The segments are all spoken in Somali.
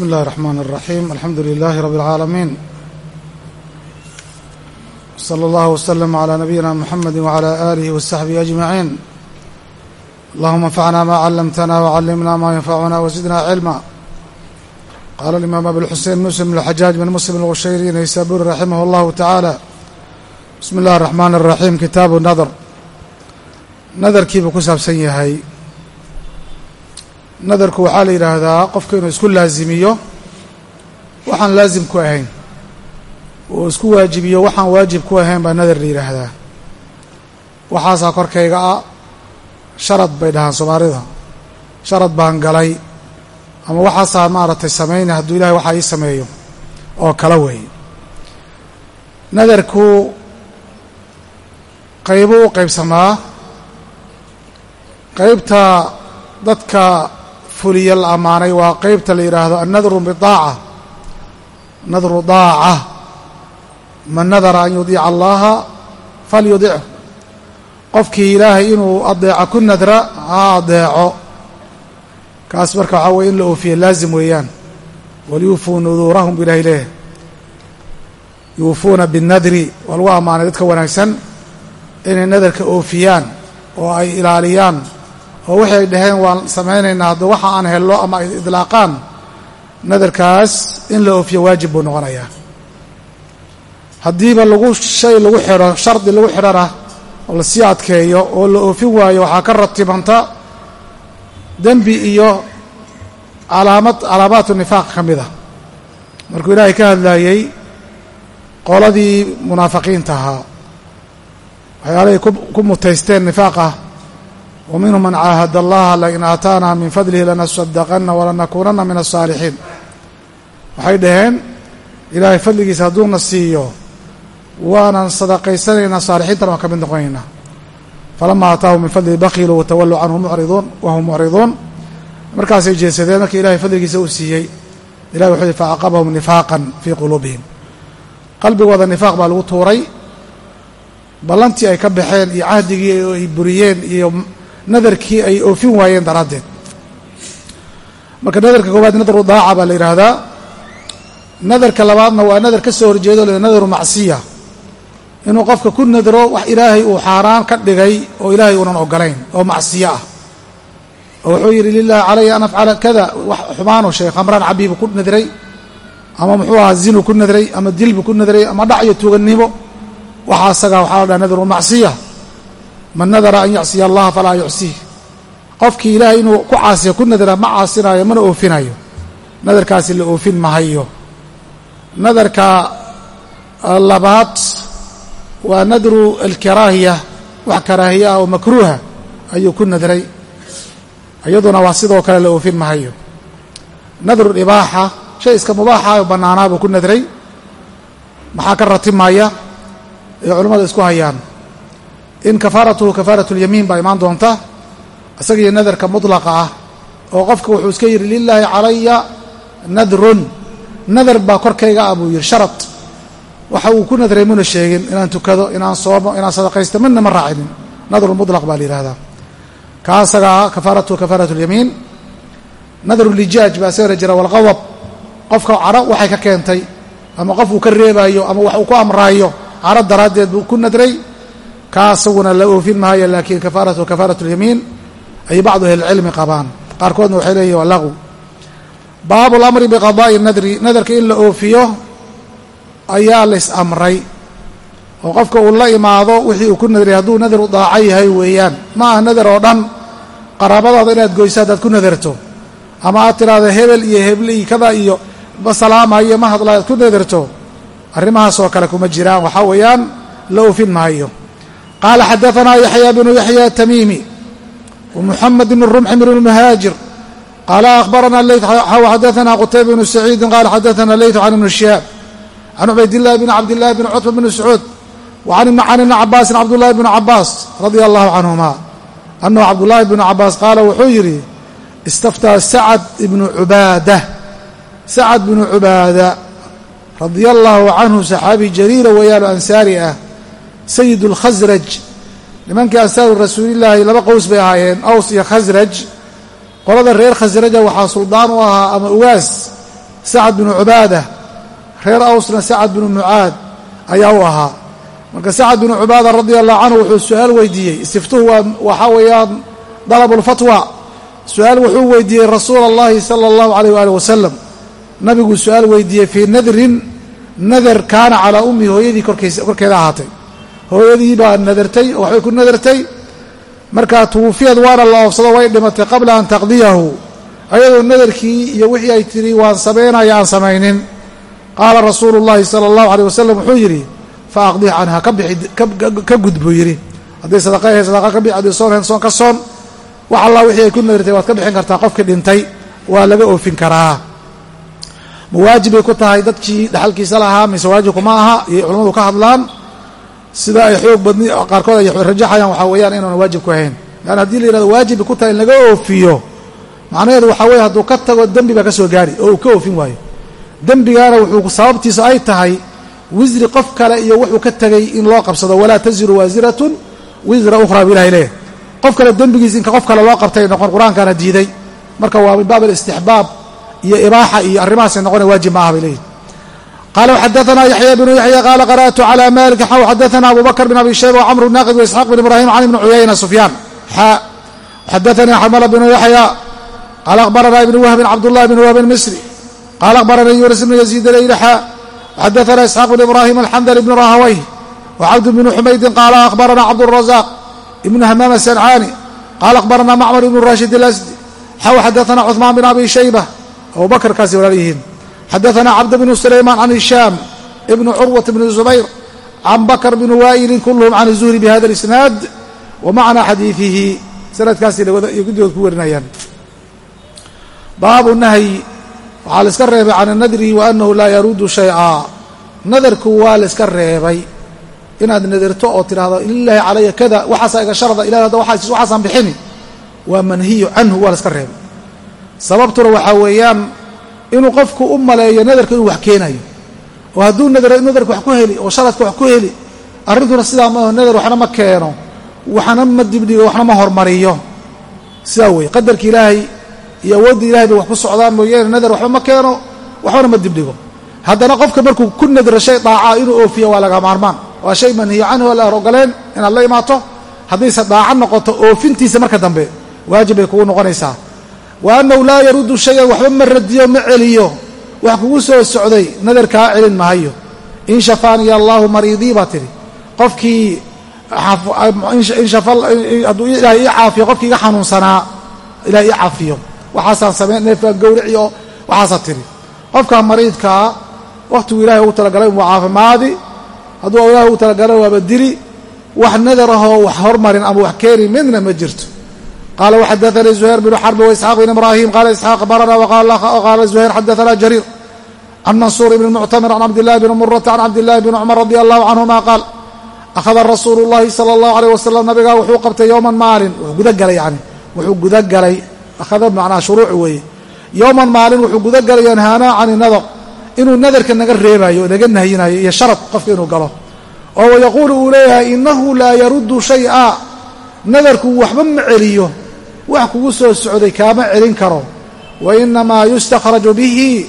بسم الله الرحمن الرحيم الحمد لله رب العالمين صلى الله وسلم على نبينا محمد وعلى آله وصحبه أجمعين اللهم انفعنا ما علمتنا وعلمنا ما ينفعنا وزدنا علما قال الإمام أبو الحسين مسلم الحجاج بن مسلم الغشيري نيسابوري رحمه الله تعالى بسم الله الرحمن الرحيم kitaabu nadr nadarkiibuu ku saabsan yahay nadarku waxaa la yidhaahdaa qofka inuu isku laazimiyo waxaan laazim ku ahayn. Uu isku waajibiyo waxaan waajib ku ahayn baa nadar la yidhaahdaa. Waxaasaa korkayga ah sharad bay dhahaan soomaalida. Sharad baan galay. Ama waxaasaa maaragtay samaynay hadduu ilahay waxaa ii sameeyo oo kala weeye. Nadarku qaybuu u qaybsamaa qaybta dadka fuliya la ammaanay waa qaybta la yidhaahdo annadru bidaaca. Nadru daaca. Man nadara an yudiica allaha falyudichu qofkii ilaahay inuu adeeco ku nadra ha adeeco kaas marka waxaa weye in la oofiya laazim weeyaan. Waliyuufuu nuduurahum bu ilahay leeyahy yuufuuna binnadri waa lagu ammaanay dadka wanaagsan inay nadarka oofiyaan oo ay ilaaliyaan oo waxay ay dhaheen waan samaynaynaa hadda waxa aan hello ama ay idlaaqaan nadarkaas in la oofiyo waajib buu noqonayaa. Haddiiba lagu shay lagu xidho shardi lagu xidhana oo la sii adkeeyo oo la oofin waayo waxaa ka ratibanta dembi iyo calaamad calaamaatu nifaaq ka mid a. Markuu ilaahay ka hadlaayey qoladii munaafiqiinta ahaa. Waxyaalahay ku mutaysteen nifaaqa minhum man caahada allaha lain aataana min fadlihi lanasadaqana walanakuunana min aلsaalixiin waxay dhaheen ilaahay fadligiisa hadduuna siiyo waanan sadaqaysanaynaa saalixiintana waan ka mid noqonaynaa falama aataahum min fadlihi bakiluu watawalluu canhu mucriduun wahum mucriduun markaasay jeesadeen markii ilahay fadligiisa uu siiyey ilahi wuxuu yihi faacaqabahum nifaaqan fii quluubihim qalbigooda nifaaq baa lagu tuuray ballantii ay ka baxeen iyo cahdigii ay buriyeen iyo nadarkii ay oofin waayeen daraaddeed. Marka nadarka koowaad nadaru daaca baa la yidhaahdaa. Nadarka labaadna waa nadar ka soo horjeedo le nadaru macsiya. Inuu qofka ku nadro wax ilaahay uu xaaraan ka dhigay oo ilaahay uunan ogolayn oo macsiyo ah. Oo wuxuu yidhi lilaahi calaya an afcala kada. Wax xumaanuu sheegay khamraan cabiibu ku nadray ama muxuu ahaa zinuu ku nadray ama dilbu ku nadray ama dhac iyo tuugannimo. Waxaa asagaa waxaa la dhaha nadru macsiya man nadara an yacsiya allaha falaa yucsiih qofkii ilaahay inuu ku caasiyo ku nadra ma caasinaayo mana oofinayo. Nadarkaasi la oofin mahayo nadarka labaad waa nadru alkaraahiya wax karaahiya ah oo makruuha ayuu ku nadray. Iyaduna waa sidoo kale la oofin mahayo nadru ibaaxa shay iska mubaaxa oo bannaanaa buu ku nadray. Maxaa ka ratimaya? Ay culimmada isku hayaan in kafaaratuhu kafaaratu lyamiin baa imaan doonta isaga nadarka mutlaqa ah oo qofka wuxuu iska yidhi lilaahi calaya nadrun. Nadar baa korkayga ah buu yidhi sharad. Waxa uu ku nadray muna sheegin inaan tukado inaan soomo inaan sadaqaysto midna ma raacinin. Nadru mutlaq baa la yidhahdaa kaa kafaaratuhu kafaaratu lyamiin nadru lijaaj baa isagana jira walqadab qofka cadho waxay ka keentay ama qof uu ka reebaayo ama wax uu ku amraayo caro daraaddeed buu ku nadray kaa asaguna la oofin maayo laakiin kafaaratu kafaaratu lyamiin ay bacdu ahlicilmi qabaan. Qaarkoodna waxay leeyihiin waa laqw baabu lamri biqadaa'i nadri nadarka in la oofiyo ayaa lays amray oo qofka uu la imaado wixii uu ku nadray hadduu nadar u daaco yahay weeyaan. Ma aha nadar oo dhan qaraabadaada inaad goyso haddaad ku nadarto. Ama aad tiraahdo hebel iyo heble iyo kada iyo ma salaamayo ma hadla aad ku nadarto arrimahaasoo kale kuma jiraan. Waxaa weeyaan la oofin maayo qaala xadaanaa yaxya bnu yaxya tamiimi wmuxamed bn rumxi bn lmuhaajir qaala akhbarana leyt xadaana qutayba bnu saciidin qaala xadaana leytu can ibni shihaab can cubaydillahi bn cabdillahi bn cutba bn sacuud wacan ibni cabaasin cabdullahi bn cabaas radia allahu canhuma anahu cabdullaahi bnu cabaas qaala wuxuu yidhi istaftaa sacad ibnu cubaada sacad bnu cubaada radia allaahu canhu saxaabi jariira weeyaano ansaari ah sayid اlkhasraj nimankii ansaaru rasuulillaahi laba qows bay ahaayeen aws iyo khasraj qolada reer khasraja waxaa suldaan u ahaa ama ugaas sacad binu cubaada. Reer awsna sacad binu mucaad ayaa u ahaa. Marka sacad binu cubaada radia allahu canhu wuxuu su'aal weydiiyey istiftuhu waa waxaa weeyaan dalabulfatwa su'aal wuxuu weydiiyey rasuula allahi sala allahu alayh waali wasalam nabiguu su'aal weydiiyey fii nadrin nadar kaana calaa ummi hooyadii korkeeda ahaatay hooyadii baa nadartay oo waxbay ku nadartay. Markaa tuwufiyad waana la oofsado way dhimatay qabla an taqdiyahu. Ayadoo nadarkii iyo wixii ay tidhi waan samaynaya aan samaynin. Qaala rasuulu llahi sala allahu aleyh wasalam wuxuu yidhi fa aqdih canha ka gud buu yidhi. Hadday sadaqa ahayd sadaqa ka bix hadday soon ahayd soon ka soon. Wax allah wixii ay ku nadartay waad ka bixin kartaa qofkii dhintay. Waa laga oofin karaa. Ma waajib bay ku tahay dadkii dhexalkiisa lahaa mise waajib kuma aha iyo culamadu ka hadlaan sida ay xoog badni qaarkood ay rajaxayaan waxaa weeyaan inuuna waajib ku ahayn. Leann haddii la yihahdo waajib ku tahay in laga oofiyo macnaheedu waxaa weeye hadduu ka tago dembi baa ka soo gaari oo uu ka oofin waayo. Dembigaana wuxuu sababtiisu ay tahay wisri qof kale iyo wuxuu ka tegay in loo qabsado walaa taziru waasiratun wisra ukhraa bu ilahay leeyahy qof kale dembigiis inka qof kale loo qabtay noqon qur'aankaana diiday. Marka waa min baab alistixbaab iyo ibaaxa iyo arrimahaasay noqona waajib ma aha bay leeyihi qala xadaana yaxya bnu yaxya qaala qara'tu cala malik xaw xadaana abu bakr bn abi shayba wcamr naaqid waisxaaq bn ibrahim can ibni cuyayna sufyaan xaa xadaanii xamala bnu yaxya qaala akhbaranaa ibnu wahbin cabdullahi bn wahbin misri qaala akhbaranii yunis bnu yaziid alayli xaa xadaana isxaaq bn ibrahim alxandali bnu rahawayh wcabd bnu xumaydin qaala akhbarana cabdurazaaq ibnu hamaam asancaani qaala akhbarana macmar ibnu rashid alasdi xaw xadaana cuثmaan bn abi shayba abubakr kaasi walaaliyihiin xadaثna cabd bn sulayman can hishaam ibn curwaة bn zubayr can bakr bn waa'ilin kulhm can الzuhri bhada اlisnaad wamacna xadiiثihi sanadkaasi guddigood ku warinayaan baabu nahyi waxaa la iska reebay can nadri wa anahu laa yarudu shayca nadarku waa la iska reebay inaad nadarto oo tidhaahdo lilahi calaya kada waxaasaa iga sharda ilahi hadda waxaasaan bixini waa manhiyu canhu waa la iska reebay sababtuna waxaa weeyaan inuu qofku u maleeyo nadarka inuu wax keenayo. Oo hadduu nadaro nadarka wax ku heli oo sharadka wax ku heli arrintuna sidaa maaho nadar waxna ma keeno waxna ma dibdhigo waxna ma hormariyo. Sidaa weeye qadarka ilaahay iyo awoodda ilahay bay wax ku socdaan mooyaane nadar waxba ma keeno waxbana ma dibdhigo. Haddana qofka markuu ku nadro shay daacaa inuu oofiya waa laga maarmaan. Waa shay manhiyo canhu o la ogoleen inaad la imaato haddayse daaco noqoto oofintiisa marka dambe waajib bay kugu noqonaysaa wa annahu laa yaruddu shayan waxba ma radiyo ma celiyo. Wax kugu soo socday nadar kaa celin mahayo in shafaaniya allaahu mariidii baa tidhi qofkii hadduu ilahay ii caafiyo qofkii iga xanuunsanaa ilahay ii caafiyo. Waxaasaan samayn neefkaan gowrici oo waxaasaa tidhi qofkaa mariidkaa wakhtigu ilahay ugu talagalay waa caafimaadi. Hadduu ilahay ugu talagalay waaba dili wax nadar ahoo wax hormarin ama wax keeni midna ma jirto qala wxadaثnii زuhayr bn xrb وإسxaaq bn ibrahim qala isxaaq barna wqala زuhayr xadaثna jariir can mansuur bn muctamir can cabdillahi bn murata can cabdillahi bn cumar radi allahu canهuma qaal akhada rasuulu اllahi salى اllahu عalيه wasalam nabigaa wuxuu qabtay yowman maalin wuxuu gudagalay yani wuxuu gudagalay akhada macnaa shuruuci weeye yowman maalin wuxuu gudagalay yanhaanaa can nadar inuu nadarka naga reebayo naga nahyinayo iyo sharad qofka inuu galo oo wayaquulu uu leeyahay inahu laa yaruddu shayئa nadarku waxba ma celiyo wax kugu soo socday kaama celin karo. Wa inamaa yustakhraju bihi.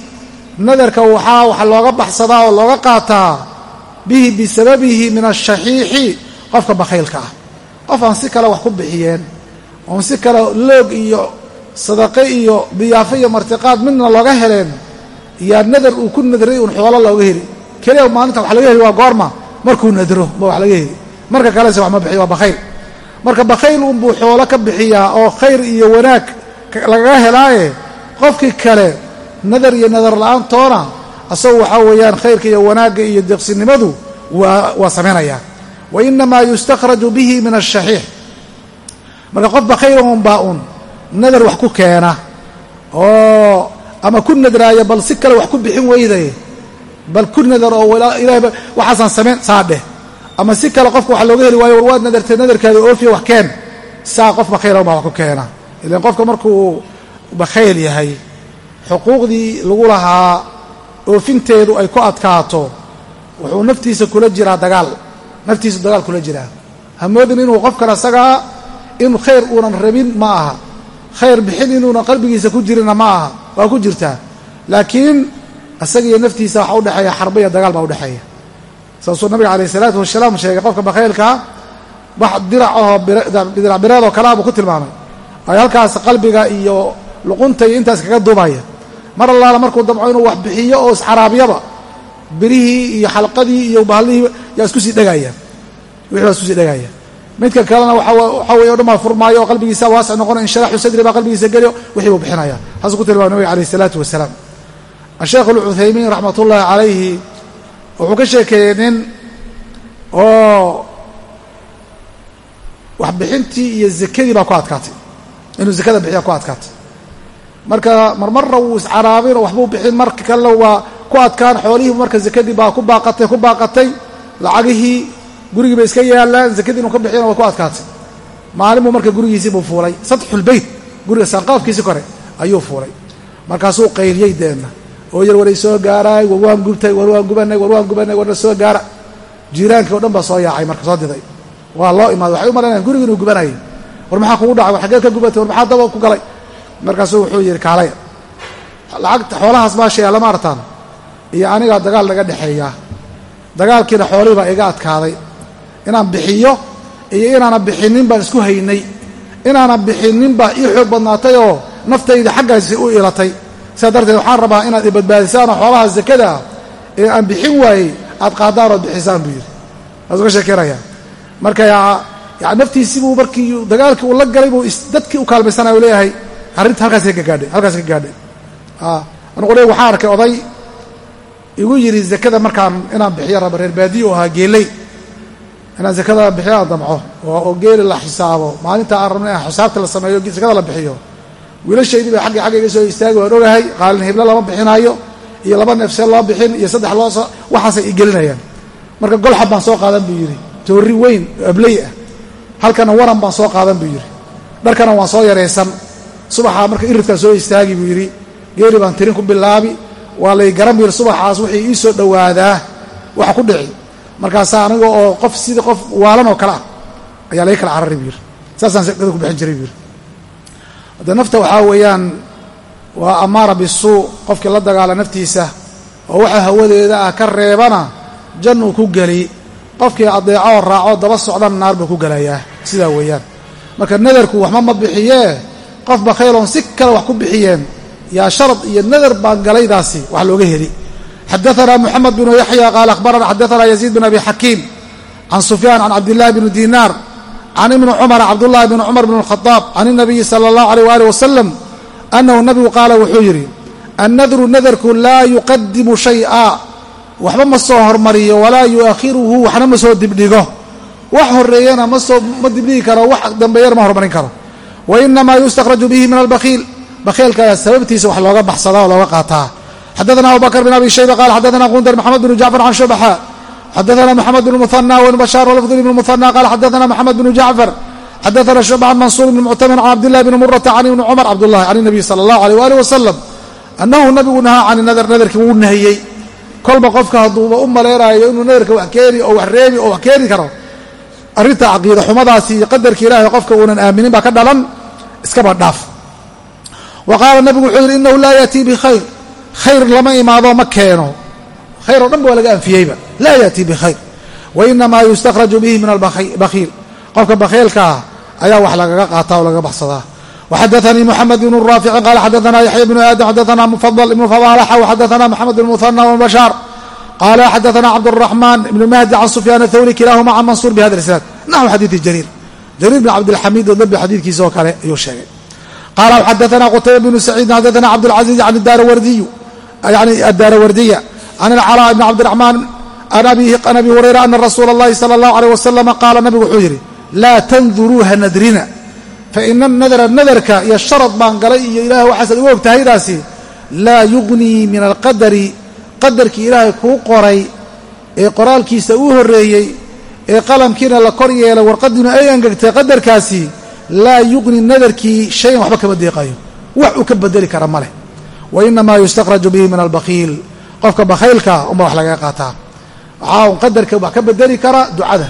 Nadarka waxaa wax looga baxsadaa oo looga qaataa bihi bisababihi min ashaxiixi qofka bakhaylka ah. Qof aan si kale wax ku bixiyeen oon si kale loog iyo sadaqe iyo diyaafo iyo martiqaad midna looga heleen yaa nadar uu ku nadray uun xoolo looga heli. Keliya maalinta wax laga heli waa goorma. Markuu nadro ma wax laga heli. Marka kalese wax ma bixiyo waa bakhayl marka bakhayl unbuu xoolo ka bixiyaa oo khayr iyo wanaag lagaga helaaye qofkii kale nadar iyo nadar la'aantoona asagu waxaa weeyaan khayrka iyo wanaagga iyo deeqsinimadu waa samaynayaa wa inamaa yustakhraju bihi min ashaxiix marka qof bakhaylan unbaa un nadar wax ku keena oo ama ku nadraaya bal si kale wax ku bixin weyday bal ku nadar oo waxaasaan samayn saa dheh ama si kale qofka waxa looga heli waayo war waad nadartee nadarkaada oofiya wax keen. Saa qof bakhaylan baa wax ku keena. Ilan qofka markuu bakhayl yahay xuquuqdii lagu lahaa oofinteedu ay ku adkaato wuxuu naftiisa kula jiraa dagaal. Naftiisu dagaal kula jiraa. Hamoodin inuu qofkan asagaa in khayr uunan rabin ma aha. Khayr bixin inuunan qalbigiisa ku jirina ma aha. Waa ku jirtaa. Laakiin isagiiyo naftiisa waxa udhexeeya xarba iyo dagaal baa udhexeeya saasuu nabiga calayh isalaatu wasalaam sheegay qofka bakhaylkaa wax dirac ahoo dirac bireed oo kalea buu ku tilmaamay. Ay halkaas qalbiga iyo luqunta iyo intaas kaga duubaya. Mar allaala markuu damco inuu wax bixiyo oo iscaraabyaba birihii iyo xalqadii iyo bahallihii yaa isku sii dhegaya. Wixii baa isku sii dhegaya. Midka kalena waxaa weye o dhan baa furmaayo oo qalbigiisa waasic noqona insharaxu sadri baa qalbigiisa geliyo wixii buu bixinaya saasuu ku tilmaamay nabiga alayh isalaatu wasalaam asheekh alcuthaymiin raxmat ullaahi calayhi wuxuu ka sheekeeyey nin oo waxbixintii iyo zakadii baa ku adkaatay. Inuu zakada bixiya ku adkaatay. Marka marmarna wuu iscaraabin oo waxbuu bixin marka kalena waa ku adkaan xoolihiibu marka zakadii baa ku baaqatay ku baaqatay. Lacagihii gurigii bay iska yaalaan zakadii inuu ka bixiyana waa ku adkaatay. Maalin buu marka gurigiisii buu fuulay. Sadxulbeyt guriga saanqaafkiisi kore ayuu fuulay. Markaasuu qayliyey deenna oo yar waray soo gaaraay war waan gubtay war waan gubanay war waan gubanay warna soo gaara. Jiiraankii o dhan baa soo yaacay marka soo diday. Waa loo imaaday waxay u malaynayan gurigi inuu gubanayay war maxaa kugu dhacay? War xaggeed ka gubatay war maxaa daba ku galay? Markaasuu wuxuu yidhi kaalaya lacagta xoolahaas baasha lama artaan. Iyo anigaa dagaal naga dhexeeyaa dagaalkiina xoolihii baa iga adkaaday. Inaan bixiyo iyo inaanan bixinin baan isku haynay. Inaanan bixinin baa ii xoog badnaatay oo naftayda xaggaasi u ilatay sidaa darteed waxaan rabaa inaad ibadbaadisaanoo xoolaha zakada ah ee aan bixin waayey aad qaadaan ood bixisaan buu yidhi. Waasuu ka sheekeynaya. Marka yani naftiisii buu markii dagaalkii uu la galay buu dadkii u kaalmaysanaya u leeyahay. Arrinta halkaas ka gaadhay halkaas ka gaadhay. Le waxaan arkay oday igu yidhi zakada markaan inaan bixiyo raba reer baadiye u ahaa geeley inaan zakada bixiyo aan damco. Oo geeli la xisaabo. Maalinta aan rabna in xisaabta la sameeyo zakada la bixiyo wiilashaydii bay aggi xagga iga soo istaagi waan ogahay qaalin hiblo lama bixinaayo iyo laba neefsee loo bixin iyo saddex loo waxaasay igelinayaan marka golxab baan soo qaadan buu yidhi toorri weyn oo ah halkana waran baan soo qaadan buu yidhi. Dharkana waan soo yaraysan. Subaxaa marka iridkaan soo istaagi buu yidhi geeli baan tirin ku bilaabi waa lay garan buu yidhi subaxaas wixii ii soo dhowaadaa waxa ku dhici. Markaasaa aniga oo qof sidii qof waalan oo kale ah ayaa laga kala carari buu yidhi. Saasaan sakada ku bixin jiray buu yidhi hadde nafta waxaa weeyaan waa amaara bisuu qofkii la dagaala naftiisa oo waxa hawadeeda ah ka reebana jannuu ku geli. Qofkii adeeco oo raaco daba socdan naar buu ku gelayaa sidaa weeyaan. Marka nadarku waxma ma bixiyee? Qof bakhayloon si kale wax ku bixiyeen. Yaa sharad iyo nadar baan galaydaasi wax looga heli. Xadaanaa moxamed binu yaxya qaala akhbarana xadaanaa yaziid bin abi xakiim can sufyaan can cabdillahi bni dinaar can ibni cumara cabdullahi bni cumar bn اlkhadaab can الnabiyi sala اllahu alيyh waalih wasalam annahu nabigu qaala wuxuu yidhi annadru nadarku laa yuqadimu shay'a waxba ma soo hormariyo walaa yu'akhiruhu waxna ma soo dibdhigo wax horeeyana masoo ma dibdhigi karo wax dambeeyana ma hormarin karo wa inamaa yustakhraju bihi min albakhiil bakhiilka sababtiisa wax looga baxsadaa oo looga qaataa xadaana abu bakr bin abi shayba qala xadaana qundar maxamed bnu jacfar can shubaxa xadaana maxamed bn muhanى wbn bashaar walafd ibn muhanى qala xadaana maxamed bnu jacfar xadaana shucba can mansuur bn muctamir can cabdillahi bni murata can ibni cumar cabdullahi can nabiy sala allahu aleyh waalih wasalam annahu nabigu nahaa can nadar nadarkii wuu nahiyey kolba qofka hadduuba u maleynaayo inuu nadarka wax keeni oo wax reebi oo wax keeni karo arrinta caqiida xumadaasi iyo qadarka ilaahay qofka uunan aaminin baa ka dhalan iskaba dhaaf wa qaala nabigu wuxuu yidhi inahu laa yaatii bikhayr khayr lama imaado ma keeno khayr oo dhan ba waa laga anfiyeyba laa yaatii bikhayr wa inamaa yustakhraju bihi min albakhiil qofka bakhiilkaa ayaa wax lagaga qaataa oo lagaga baxsadaa وxadثnii mحamed بن rاafici qala xadaثna yaحya بن aadم xadaثna mfضل iبn fضالxa وxadaثna mxamed بن مثنى وبن bشhاar qala xadaثna cabdالرحman بن mahdi can سufyaan الthwri kilahuma can mansur bhada isnaad naxو xadiiثi jariir jariir بn cabdالxamid oo dambi xadiidkiisa oo kale ayuu sheegay qala xadaثna qtayba بن سacيid xadaثna cabdالcaزيز can الdaarawardiya can alcalaa bni cabdiraxmaan an abi hurayra ana rasuula اllahi sala اllahu aleyh wasalama qaala nabigu wuxuu yidhi laa tanduruuha nadrina faina nadra nadarka iyo sharad baan galay iyo ilaah waxaasaad uga ogtahaydaasi laa yugnii min alqadari qadarkii ilaahay kuu qoray ee qoraalkiisa uu horreeyey ee qalamkiina la kor yeelay warqadiina ay angegtay qadarkaasi laa yuqni nadarkii shayan waxba kama deeqayo wax uu ka bedeli kara ma leh wa inamaa yustaqraju bihi min albakiil qofka bakhaylka unba wax lagaga qaataa waxaa un qadarka wax ka bedeli kara ducada.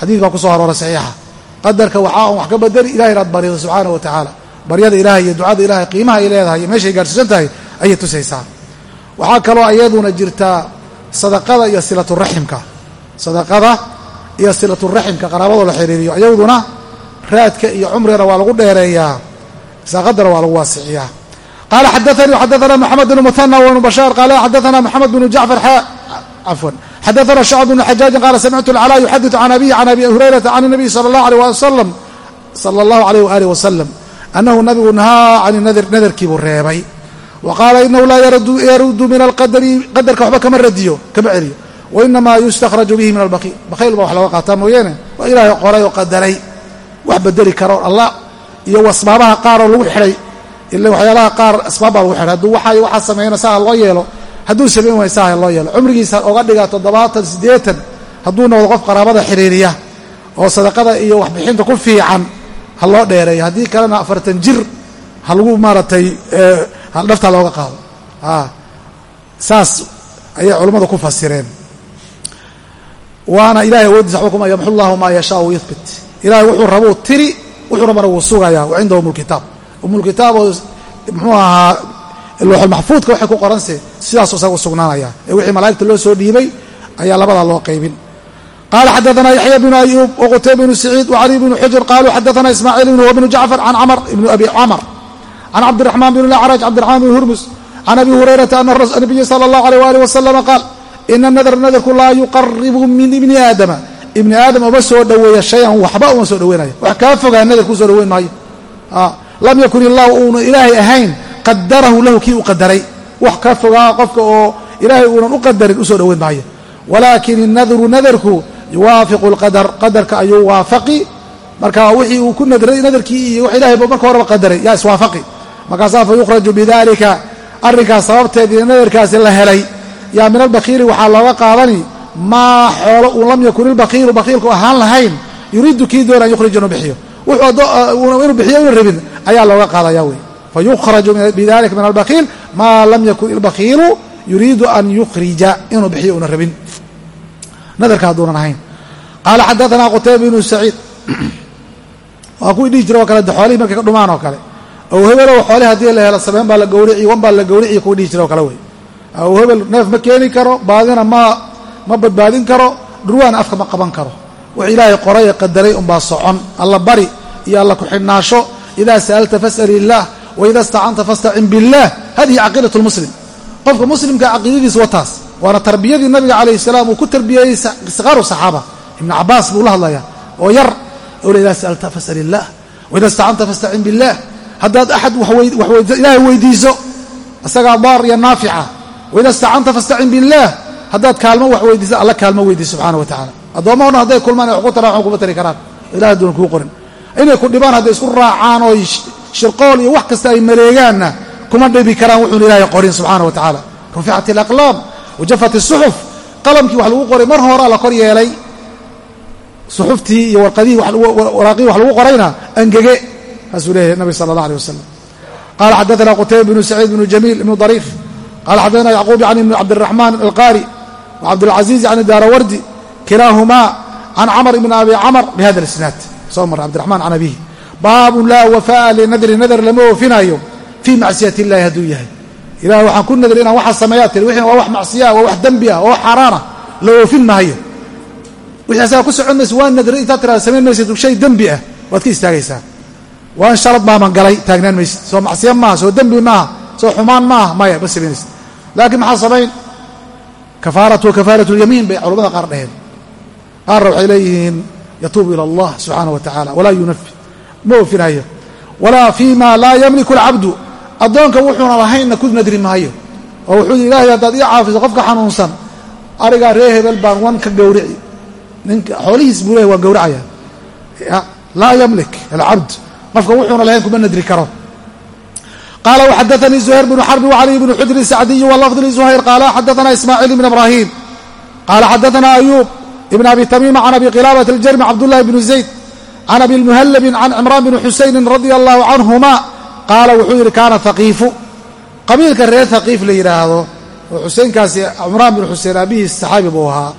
Xadiid baa ku soo arooray saxiixa. Qadarka waxaa un wax ka bedeli ilahay inaad barido subxaana wa tacaala. Baryada ilahay iyo ducada ilahay qiimaha ay leedahay iyo meeshay gaarsiisan tahay ayay tusaysaa waxaa kaloo iyaduna jirtaa sadaqada iyo silaturaximka sadaqada iyo silaturaximka qaraabadoo la xiriiriyo. Iyaduna raadka iyo cumrigana waa lagu dheereeyaa. Saaqadana waa lagu waasiciyaa qala xadaanii xadaana maxamed bn muhana wbn bashaar qaala xadaana maxamed bn jacfar cafwan xadaana shacb bn xajaajin qaala samictu lcalaa yuxaditu can abihi can abi hurayrata can nabiyi sala allahu aleh waali wasalam sala allahu alayh waaalih wasalam annahu nabigu nahaa can nadr nadarkiibuu reebay wa qaala inahu laa yaruddu min alqadari qadarka waxba kama radiyo kama celiyo wainamaa yustakhraju bihi min albakil bakhiil baa wax laga qaataa mooyaane waa ilaahay qoray oo qadaray wax bedeli karo alla iyo wasbaabaha qaaroo lagu xidhay ila waxyaalaha qaar asbaab baa lagu xidhay hadduu waxay waxaa sameeyana saa loo yeelo hadduu samayn waay saa loo yeelo. Cumrigiisa oga dhiga toddobaatan siddeetan hadduu noqdo qof qaraabada xiriiriya oo sadaqada iyo waxbixinta ku fiican ha loo dheereeyo. Haddii kalena afartan jir ha lagu maaratay dhafta looga qaado. Saas ayay culummadu ku fasireen. Waana ilahay awoodiisa waba kuma yamxu llahu maa yashaau yuhbit ilahay wuxuu rabuu tiri wuxuu rabana wuu sugayaa wa cindahu umulkitaab umulkitaab oo muxuu ahaa looxulmaxfuudka waxay ku qoranse sidaasuu isaga u sugnaanaya. Ee wixii malaa'igta loo soo dhiibay ayaa labadaa loo qaybin. Qala xadaana yaxya bnu ayuub wqutayba bnu saciid wcali bnu xujr qaluu xadaana ismaaciil ibn bnu jacfar can camr ibn abi camr can cabdiraxmaan bn lacraj cabdiraxmaan bn hurmus can abi hurayrata ana nabiya sala allahu aleyh waalih wasalama qaal ina nadr nadarku laa yuqaribu min ibni aadama. Ibni aadam uma soo dhoweeya shayan waxba uma soo dhoweynayo wax kaa fogaa nadarku u soo dhoweyn maayo lam yakun illahu uuna ilaahay ahayn qadarahu lahu kii u qadaray wax ka fogaa qofka oo ilaahay uunan u qadarin u soo dhoweyn maayo. Walaakin inadru nadarku yuwaafiqu lqadar qadarka ayuu waafaqi. Marka wixii uu ku nadray nadarkii iyo wax ilahay ba marka horeba qadaray yaa iswaafaqi markaasaa fa yukhraju bidalika arrinkaas sababteedii nadarkaasi la helay. Yaa min albakiili waxaa looga qaadani maa xoolo uu lam yakun ilbakiilu bakiilku ahaan lahayn yuriidu kii doona an yukhrij inuu bixiyo wuxuu inuu bixiyo inu rabin ayaa looga qaadaya wey. Fayukhraju bidalika min albakiil maa lam yakun ilbakiilu yuriidu an yukhrija inuu bixiyo una rabin. Nadarka hadduunan ahayn. Qaala xadaana qutayba bnu saciid. Waa kuwii dhihi jira oo kale xoolihii markay ka dhumaan oo kale. Ow hebelow xoolih haddii la helo sameen baa la gawrici wan baa la gawrici kuwii dhihi jira oo kale wey. Ow hebel neef ma keeni karo baadina ma ma badbaadin karo dhurwaana afka ma qaban karo. Wux ilaahay qoray qadaray unbaa socon. Alla bari iyo alla ku-xidhnaasho idaa sa'alta fas'al illaah wa ida istacanta fastacin biاllah hadihi caqiidat lmuslim qofka muslimka caqiidadiis wataas waana tarbiyadii nabiga calayh salaam uu ku tarbiyeeyey sikaaru saxaaba ibnu cabaas buu la hadlayaa oo yar ola idaa sa'alta fas'al illaah waida istacanta fastacin biاllah haddaad axad ilaahay weydiiso isagaa daar iyo naafica waida istacanta fastacin biاllah haddaad kaalmo wax weydiiso alla kaalmo weydiis subxana wa tacala addoomahona hadday kulmaan wax ku taraan waxba kuma tari karaan ilahay aduuna kuu qorin inay ku dhibaan hadday isku raacaan oo shirqool iyo wax kasta ay maleegaanna kuma dhibi karaan wuxuuna ilaahay qorin subxaana wa tacaala. Ruficat alaqlaam wajafat isuxuf qalamkii wax lagu qoray mar horaa la kor yeelay suxuftii iyo warqadihii waraaqihii wax lagu qorayna angege saasuu leeyahay nabi sala allah aleh wasalam qala xadaana qutayba bnu saciid bnu jamiil ibnu dariif qala xadaana yacquub yani ibnu cabdiraxmaan alqaari wcabdilcaziiz can daarawardi kilaahumaa can camr ibn abi camr bihada isnaad soo mara cabdiraxmaan can abihi baabun laa wafaaa linadri nadar lama oofinayo fii macsiyat illahi hadduu yahay. Ilahay waxaan ku nadri inaan waxaa sameeyaa tiri. Wixina waa wax macsiya waa wax dembi ah waa wax xaaraana la oofin maayo. Wixii ku socon maysa waa nadri intaad tirada samayn maysid shay dembi ah waad ka istaagaysaa. Waa in sharad baaman galay taagnaan maysid soo macsiya maaha soo dembi maaha soo xumaan maaha maya ma samaynaysid laakiin maxaa samayn kafaaratu kafaaratu lyamiin bay culamada qaar dhaheen. Qaarna waxay leeyihiin yatuubu ila allah subxaana wa tacala walaa yunafi ma oofinayo walaa fii ma laa yamliku alcabdu addoonka wuxuuna lahaynna ku nadri maayo oo wuxuu yidhi ilaahay haddaad ii caafiso qofka xanuunsan arigaa ree hebel baan wan ka gowrici ninka xoolihiis buu lehay waan gowracaya laa yamlik alcabd qofka wuxuuna lahayn kuma nadri karo qala wxadaanii زuhayr bnu xarbi wcaliي bnu xujri sacdiyi wlafd lزuhayr qaala xadaana ismaaciil ibn ibrahim qaala xadaana ayub ibn abi tamiima can abi qilaabat aljarmi cabdullahi bnu zayd can abi lmuhallabin can cimraan bni xusaynin radia allahu canhuma qaala wuxuu yidhi kaana haqiifu qabiilka reer haqiif la yidhaahdo oo xuseynkaasi cimraan binu xuseyn aabihiis saxaabi buu ahaa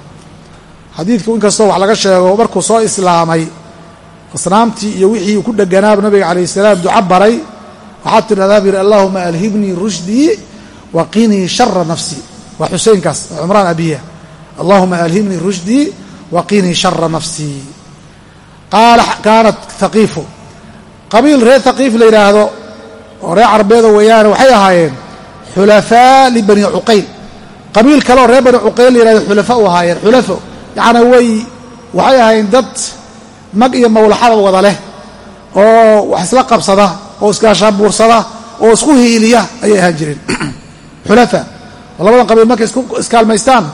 xadiidku inkastoo wax laga sheego markuu soo islaamay asnaamtii iyo wixii ku dheganaaba nabiga calayh salaam duca baray waxaad tidhahdaa bu yidhi allahuma alhibnii rushdii waqinii shara nafsii waa xuseynkaas waa cumraan abiya allahuma alhimnii rushdii waqinii shara nafsii qaala kaanat haqiifu qabiil reer haqiif la yidhaahdo oo reer carbeedo weeyaane waxay ahaayeen xulafaa libani cuqayl. Qabiil kale oo reer bani cuqayl la yihahdo xulafa u ahaayeen xulafo. Yacnaa way waxay ahaayeen dad mag iyo mawlaxada wada leh oo wax isla qabsada oo isgaashaabuursada oo isku hiiliya ayay ahaan jireen. Xulafa oo labadan qabiil markay iskaalmaystaan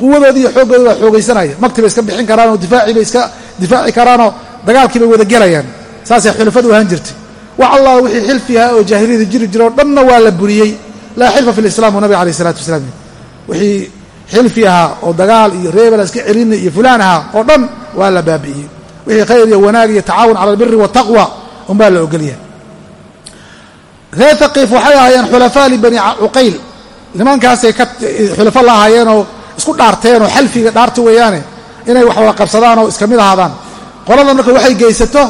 quwadoodii iyo xooggooda waa xoogaysanaya. Magti bay iska bixin karaan oo difaacii bay iska difaaci karaanoo dagaalkii bay wada gelayaan. Saasay xulafadu ahaan jirtay. Wax allah wixii xilfi ahaa oo jaahiliyada jiri jira oo dhanna waa la buriyey. Laa xilfa fi lislam u nabiga alayh isalatu wasalaam wixii xilfi ahaa oo dagaal iyo reebala iska celina iyo fulaan ahaa oo dhan waa la baabi'iyey. Wixii khayr iyo wanaag iyo tacaawun cala albiri waataqwa unbaa la ogolyahay. Reer haqiif waxay ahaayeen xulafaa libani cuqayl nimankaasay ka xulafo la ahaayeenoo isku dhaarteen oo xalfiga dhaarta weeyaane inay wax wada qabsadaan oo iska mid ahaadaan. Qolada marka waxay geysato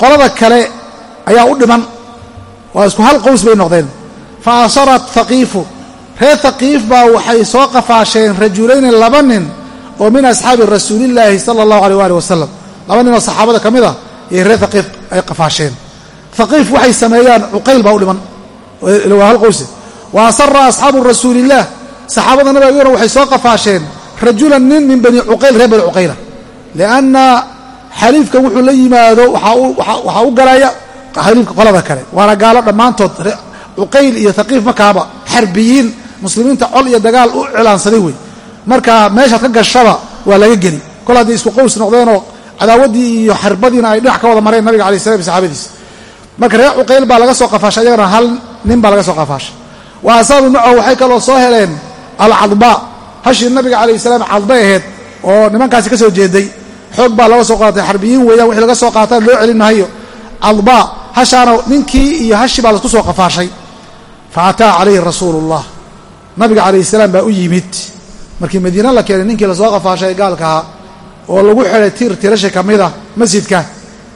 qolada kale ayaa u dhiman. Waa isku hal qows bay noqdeen. Fa asarat haqiifu reer haqiif baa waxay soo qafaasheen rajulayni laba nin oo min asxaabi rasuulillaahi sala allahu aleyh waali wasalam laba nin oo saxaabada ka mid ah iyo reer haqiif ay qafaasheen. Haqiif waxay sameeyaan cuqayl baa u dhiman. Waa hal qowse wa asara asxaabu rasuulillaah saxaabada nabiga iyaguna waxay soo qafaasheen rajulan nin min bani cuqayl reer bani cuqayla. Lianna xaliifkan wuxuu la yimaado waxaa u galaya xaliifka qolada kale. Waana gaalo dhammaantood cuqayl iyo haqiif markaaba xarbiyiin muslimiinta col iyo dagaal u cilaansaday wey. Marka meeshaad ka gashaba waa laga geli. Kol hadday isku qows noqdeenoo cadaawaddii iyo xarbadiina ay dhinac ka wada mareen nabiga alay slam saxaabadiisa. Marka reer cuqayl baa laga soo qafaashay iyagana hal nin baa laga soo qafaashay. Wa asaabu macahu waxay kaloo soo heleen alcadbaa hashii nabiga calayh salaam cadbay ahayd oo nimankaasi ka soo jeeday. Xoog baa laga soo qaatay xarbiyiin weeyaan wixii laga soo qaataan loo celin mahayo cadbaa hashaana ninkii iyo hashi baa la isku soo qafaashay. Fa ataa calayhi rasuulu ullah nabiga calayh salaam baa u yimid. Markii madiina la keenay ninkii la soo qafaashay gaalkahaa oo lagu xidhay tiir tirasha ka mida masjidka.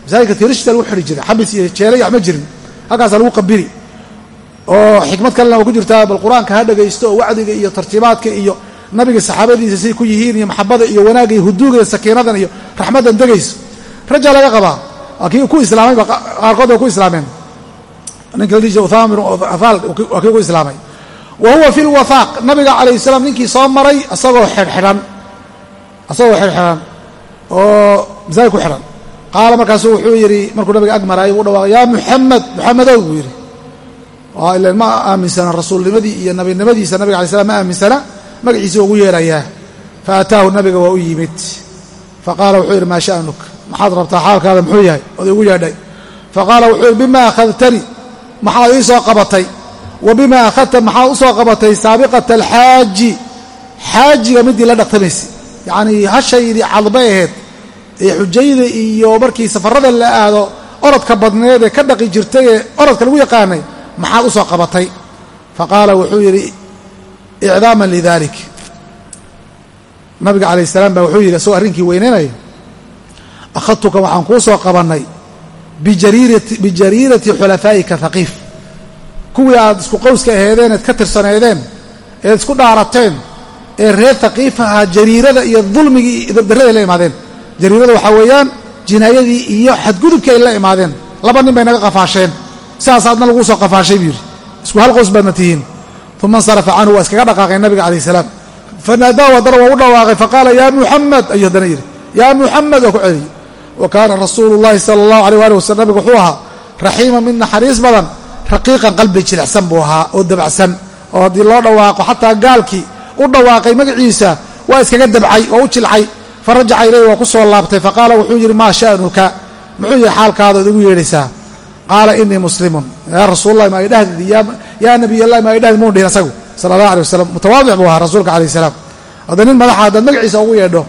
Masaajidka tiirashisa lagu xidhi jiray xabis iyo jeelay wax ma jirin. Halkaasaa lagu qabiri oo xikmad kalena waa ku jirtaa bal qur'aanka ha dhagaysto oo wacdiga iyo tartiibaadka iyo nabiga saxaabadiisa say ku yihiin iyo maxabada iyo wanaagga iyo huduuga iyo sakiinadan iyo raxmaddan degayso. Rajaa laga qabaa. Kii ku islaamay qaarkood way ku islaameen. Ninka la dhihi bin afaal waa kii ku islaamay. Wa huwa fi lwafaaq nabiga calayh salaam ninkii soo maray isagoo xidhxidhan. Isagoo xidhxidhan. Oo masaajid ku xidhan. Qaala markaasuu wuxuu yidhi markuu nabiga ag maraayo uu dhawaaqay yaa muxamed muxamedow buu yidhi ilan ma aaminsana rasuulnimadii iyo nabinimadiisa nabiga alay slam ma aaminsana magaciisa ugu yeerayaa fa ataahu nabiga waa u yimid. Fa qaala wuxuu yidhi maa sha'nuk? Maxaad rabtaa xaalkaada muxuu yahay? Ood igu yeedhay. Fa qaala wuxuu yidhi bima akhadtani? Maxaad ii soo qabatay? Wa bima akhadta maxaad u soo qabatay saabiqata alxaaji? Xaajiga midii la dhaqtamaysay yacnii hashaydii cadbay ahayd ee xujayda iyo markii safarada la aado orodka badneed ee ka dhaqi jirtay ee orodka lagu yaqaanay maxaad u soo qabatay? Fa qaala wuxuu yidhi icdaaman lidalik. Nabiga calayh salaam baa wuxuu yidhi isagoo arrinkii weyneynaya akhadtuka waxaan kuu soo qabannay bijariirati xulafaa'ika haqiif kuwii aad isku qowska aheedeen eed ka tirsaneedeen eed isku dhaarateen ee reer haqiif ahaa jariirada iyo dulmigii iyo dabdarraday la imaadeen. Jariirada waxaa weeyaan jinaayadii iyo xadgudubkii ay la imaadeen. Laba nin bay naga qafaasheen sidaas aadna laguu soo qafaashay buu yidhi. Isku hal qows baadna tihiin. Uma insarafa canhu waa iskaga dhaqaaqeen nabiga calayh salaam. Fanaadaahu haddana waa u dhawaaqay faqaala yaa muxamed ayuu haddana yidhi. Yaa muxamed waa ku celiyey wa kaana rasuulu llahi sala allahu aleyh waali wasalam nabigu wuxuu ahaa raxiima mid naxariis badan raqiiqan qalbi jilicsan buu ahaa oo dabacsan. Oo haddii loo dhawaaqo xataa gaalkii u dhawaaqay magaciisa waa iskaga dabcay oo u jilcay. Farajaca ilayhi waa ku soo laabtay. Faqaala wuxuu yidhi maa sha'nuka? Muxuu yahay xaalkaada od igu yeedhaysaa qaala inii muslimun. Yaa rasuulalahi ma idhahdid yaa nabiy allahi ma idhahdid muu dhihin asagu? Sala allah alay wasalam mutawaadic buu ahaa rasuulka calayh salaam. Hadda nin madaxa haddaad magaciisa ugu yeedho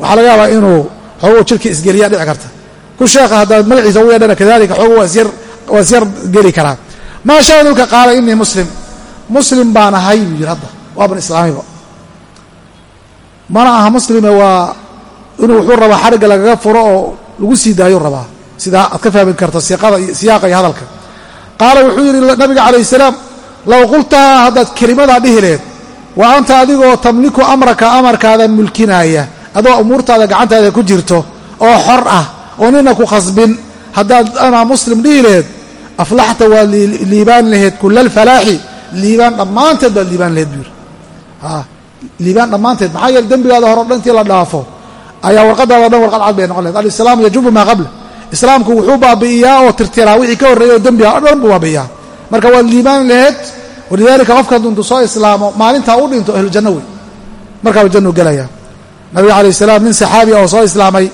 waxaa laga yaabaa inuu xoogu jirkii isgeliyaa dhici karta. Ku sheekha haddaad magaciisa ugu yeedhana kadalika xoogu waa isyar geli karaa. Maa sha'nuka qaala inii muslim. Muslim baan ahay buu yidhi hadda. Waaban islaamayba mana aha muslime waa inuu wuxuu rabaa xarigga lagaga furo oo lagu sii daayuu rabaa sidaa aad ka fahmi siiqada siyaaqa iyo hadalka. Qaala wuxuu yidhi nabiga calayh salaam low qultahaa haddaad kelimadaa dhihi leed wa anta adigoo tamliku amraka amarkaada mulkinaaya adoo umuurtaada gacantaada ku jirto oo xor ah oo nina ku khasbin haddaad anaa muslim dhihi lehed aflaxta waa liibaan laheyd kula alfalaaxi liibaan dhammaanteed baad liibaan laheyd buu yidhi. Liibaan dhammaanteed maxaa yeele dembigaada hore o dhan intii la dhaafo ayaa warqadaada dhan warqad cad bay noqon lahed alislaamu yajubu maa qabla islaamku wuxuu baabi'iyaa oo tirtiraa wixii ka horreeyay oo dembiga o dhan buu baabi'iyaa. Marka waad liibaan laheyd walidaalika qofka duntu soo islaamo maalintaa u dhinto ahlujanno wey markaaba jannu gelaya nabiga calayh salaam nin saxaabi oo soo islaamay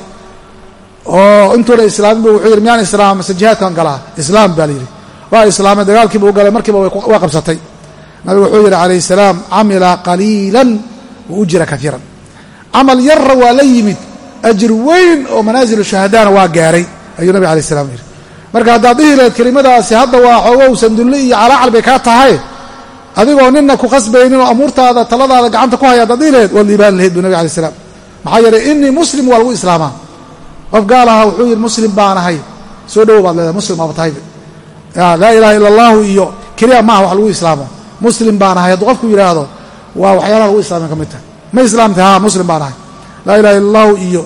oo intuuna islaamin bu wuxuu yidhi miyaan islaama mase galaa. Islaam baa layidhi waa islaamay dagaalkiiba u galay markiiba waa qabsatay. Nabigu wuxuu yidhi calayh salaam camila qaliilan wa ujira kaiiran camal yarra waa la yimid ajir weyn oo manaazilu shuhadaana waa gaaray ayuu nabig alay salam yidhi. Marka haddaad dhihi lahayd kelimadaasi hadda waa xoogow sandulli iyo calaacal bay kaa tahay. Adigoo nina ku khasbaynin oo amuurtaada taladaada gacanta ku haya haddaad dhihi lahayd waad liibaan lahayd bu nabig alay salaam. Maxaa yeelay inii muslim waa lagu islaamaa. Qof gaal aha wuxuu yidhi muslim baanahay soo dhowow baad leedahay muslim aaba tahayba laa ilaha ila allahu iyo keliya maaha wax lagu islaamo. Muslim baan ahay. Hadduu qofku yidhaahdo waa waxyaalaha lagu islaamay ka mid tahay. Ma islaamta ha muslim baan ahay. Laa ilaha illa allahu iyo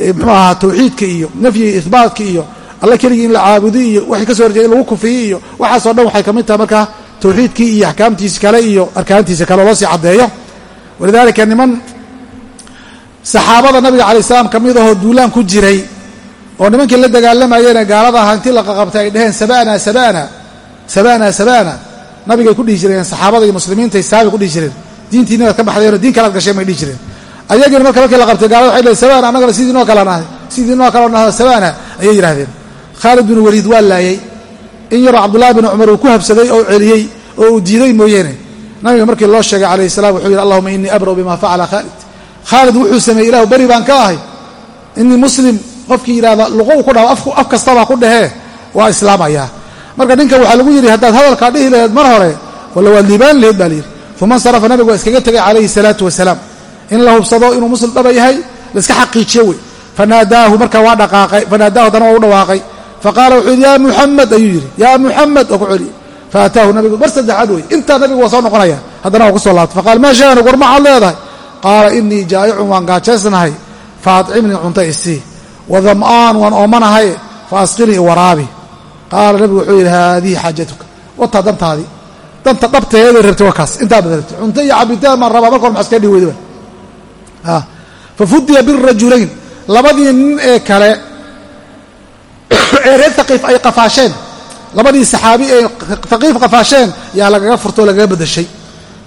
muxuu ahaa tawxiidka iyo nafyiga ihbaatka iyo alla keligii in la caabudo iyo waxay ka so horjeeda in lagu kufiyo iyo waxaasoo dhan waxay ka mid tahay markaa tawxiidkii iyo axkaamtiisi kale iyo arkaantiisa kale oo loo sii caddeeyo. Walidaalika niman saxaabada nabiga calay salaam ka mid ahoo duulaan ku jiray oo nimankii la dagaalamayeen gaalada aha intii la qaqabtay ay dheheen sabana sabana sabana sabana nabigay ku dhihi jireen saxaabada iyo muslimiinta islaamay ku dhihi jireen. Diintiina inaad ka baxdeenoo diin kalaad gasheen bay dhihi jireen ayagiina marka markii la qabtay gaalada waxay dheheen sabana annagana sidii noo kala nahay sidii noo kala nahay sabana ayay yidhahdeen khaalid bin waliid waa laayey in yaroo cabdullahi bin cumar uu ku habsaday oo celiyey oo uu diiday mooyeene. Nabiga markii loo sheegay calayhi salam wuxuu yidhi allahuma innii abra'u bima facala khaalid. Khaalid wuxuu sameeyey ilahu beri baan ka ahay. Innii muslim qofkii yidhahda luqou ku dhaho af kastabaa ku dhehee waa islaamayaa marka ninkan waxaa lagu yidhi haddaad hadalkaa dhihi laheed mar hore walla waad liibaan laheed baa layidhi uma insarafa nabigu waa iskaga tegay calayhi salaatu wasalaam in la hubsado inuu muslim dhaba yahay laiska xaqiijiyo wey. Fanaadaahu marka waa dhaqaaqay fanaadaahu haddana waa u dhawaaqay. Faqaala wuxuu yidhi yaa muxamed ayuu yidhi. Yaa muxamed oo ku celiyey faataahu nabigu mar saddexaad wey intaa nabigu waa soo noqonaya haddana waa ku soo laabtay faqaala maa shaanug war maxaad leedahay? Qaala inii jaa'icun waan gaajaysnahay fa adcimnii cunta isii wadam'aan waan oomanahay. Fa asqinii qaala nabigu wuxuu yidhi haadihi xaajatuka. Wataa dantaadii. Danta dhabteeday rabtay waa kaas intaa bad rabtay. Cunto iyo cabitaan baan rabaa marka hor maxaa iskaga dhig weyda fa fudiya birajulayn labadii nin ee kale ee reer haqiif ay qafaasheen. Labadii saxaabi ee haqiif qafaasheen yaa lagaga furtay oo lagaga bedeshay.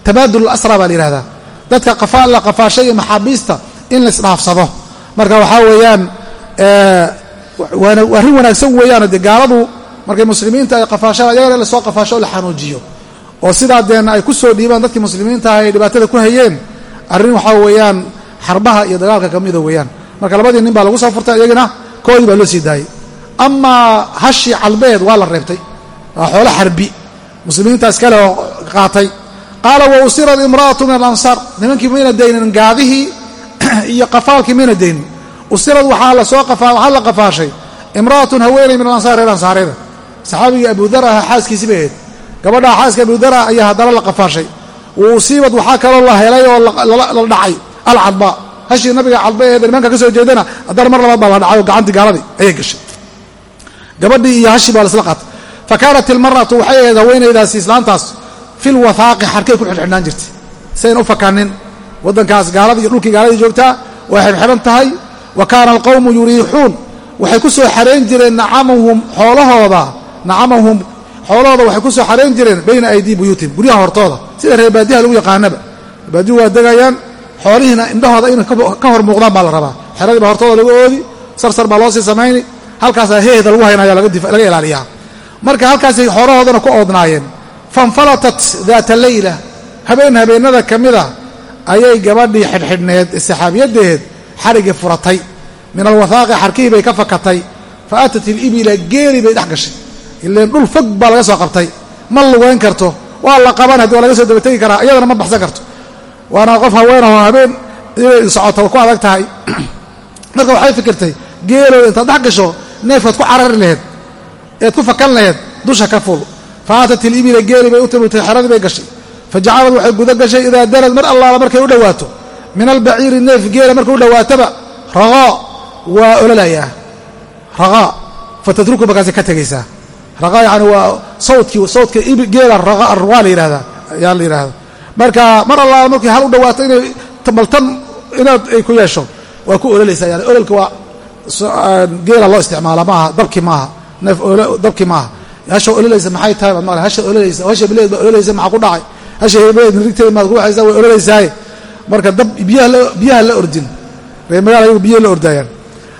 Tabaadul asra baa la yihahdaa dadka la qafaashay iyo maxaabiista in laisdhaafsado marka waxaa weeyaan arrin wanaagsan weeyaano dee gaaladu markay muslimiinta ay qafaashaan ayagana la soo qafaasho oo la xanuujiyo. Oo sidaa deena ay ku soo dhiibaan dadkii muslimiinta ay dhibaatada ku hayeen arrin waxaa weeyaan xarbaha iyo dagaalka ka mida weeyaan. Marka labadii nin baa lagu soo furtay iyagana koodii baa loo sii daayey amaa hashi calbeed waa la reebtay. Waa xoolo xarbi muslimiintaas kale oo qaatay. Qaala wa usirat imra'atu min alansaar nimankii mayna daynin gaadihii iyo qafaalkii mayna daynin. Usirad waxaa la soo waxaa la qafaashay. Imra'atun haweeney min alansaar reer ansaareeda saxaabigii abudar aha xaaskiisi bay ahayd. Gabadhaa xaaska abudar ah ayaa haddana la qafaashay. Wa usiibad waxaa kaloo la helay oo la dhacay alcadba. Hashii nabiga cadba ee nimanka ka soo jeedana haddana mar labaad baa la dhacay oo gacantii gaaladii ayay gashay gabadhii iyo hashii baa laisla qaatay. Fa kaanat ilmar'atu waxay ahayd haweenaydaasi islaantaas fil wathaaqi xarkay ku xidhxidhnaan jirtay. Sayn u fakanin waddankaas gaaladii dhulkii gaaladii joogtaa way xidhxidhan tahay wa kaana alqawmu yuriixuun waxay ku soo xarayn jireen nacamahum xoolahooda nacamahum xoolahooda waxay ku soo xarayn jireen bayna aydii buyuutihim. Guryaha hortooda sida reer baadiyaha lagu yaqaanaba. Baadiyu waa degayaan xoolihiina indhahooda inay ka hor muuqdaan baa la rabaa. Xeradii baa hortooda lagu oodi sarsar baa loo sii samayni halkaasaa heehda lagu haynaya laga ilaaliyaa. Marka halkaasay xoolahoodana ku oodnaayeen fanfalatat daata leyla habeen habeennada ka mida ayay gabadhii xidhxidhneed ee saxaabiyaddeed xarigii furatay. Min alwathaaqi xarkihii bay ka fakatay. Fa atat ilibila geeri bay dhex gashay. Ileen dhul fog baa laga soo qabtay. Ma lugayn karto. Waa la qaban haddi waa laga soo dabategi karaa iyadana ma baxsan karto waana qof haweenahoo habeen inay socota way ku adag tahay. Marka waxay fikirtay geelooda intaad dhex gasho neefkaad ku carari laheed eed ku fakan laheed dusha ka ful faatat ilibila geeli bay u timutay xeradii bay gashay. Fajacalad waxay guda gashay idaa darad mar allaala markay u dhowaato. Min albaciiri neef geela markay u dhowaataba raqaa waa ololayaa raqaa fatatruku markaasay ka tegaysaa. Raqaa yani waa sawdkii sawdka geela waa la yihahdaa ayaa la yidhahda marka mar allaala markay hal u dhowaato inay baltan inaad ay ku yeesho waa ku ololaysaa yani ololka waa geela loo isticmaala maaha dabki maaha neef dabki maaha. Hasha ololaysa maxay tahay baad maqla hasha ololaysa hasha bileed baa ololaysa maxaa ku dhacay? Hasha bileed nirigteed maad ku waxaysaa way ololaysaay marka dab biyaha la ordin. Reer magaala ayagu biyaha la ordaayaan.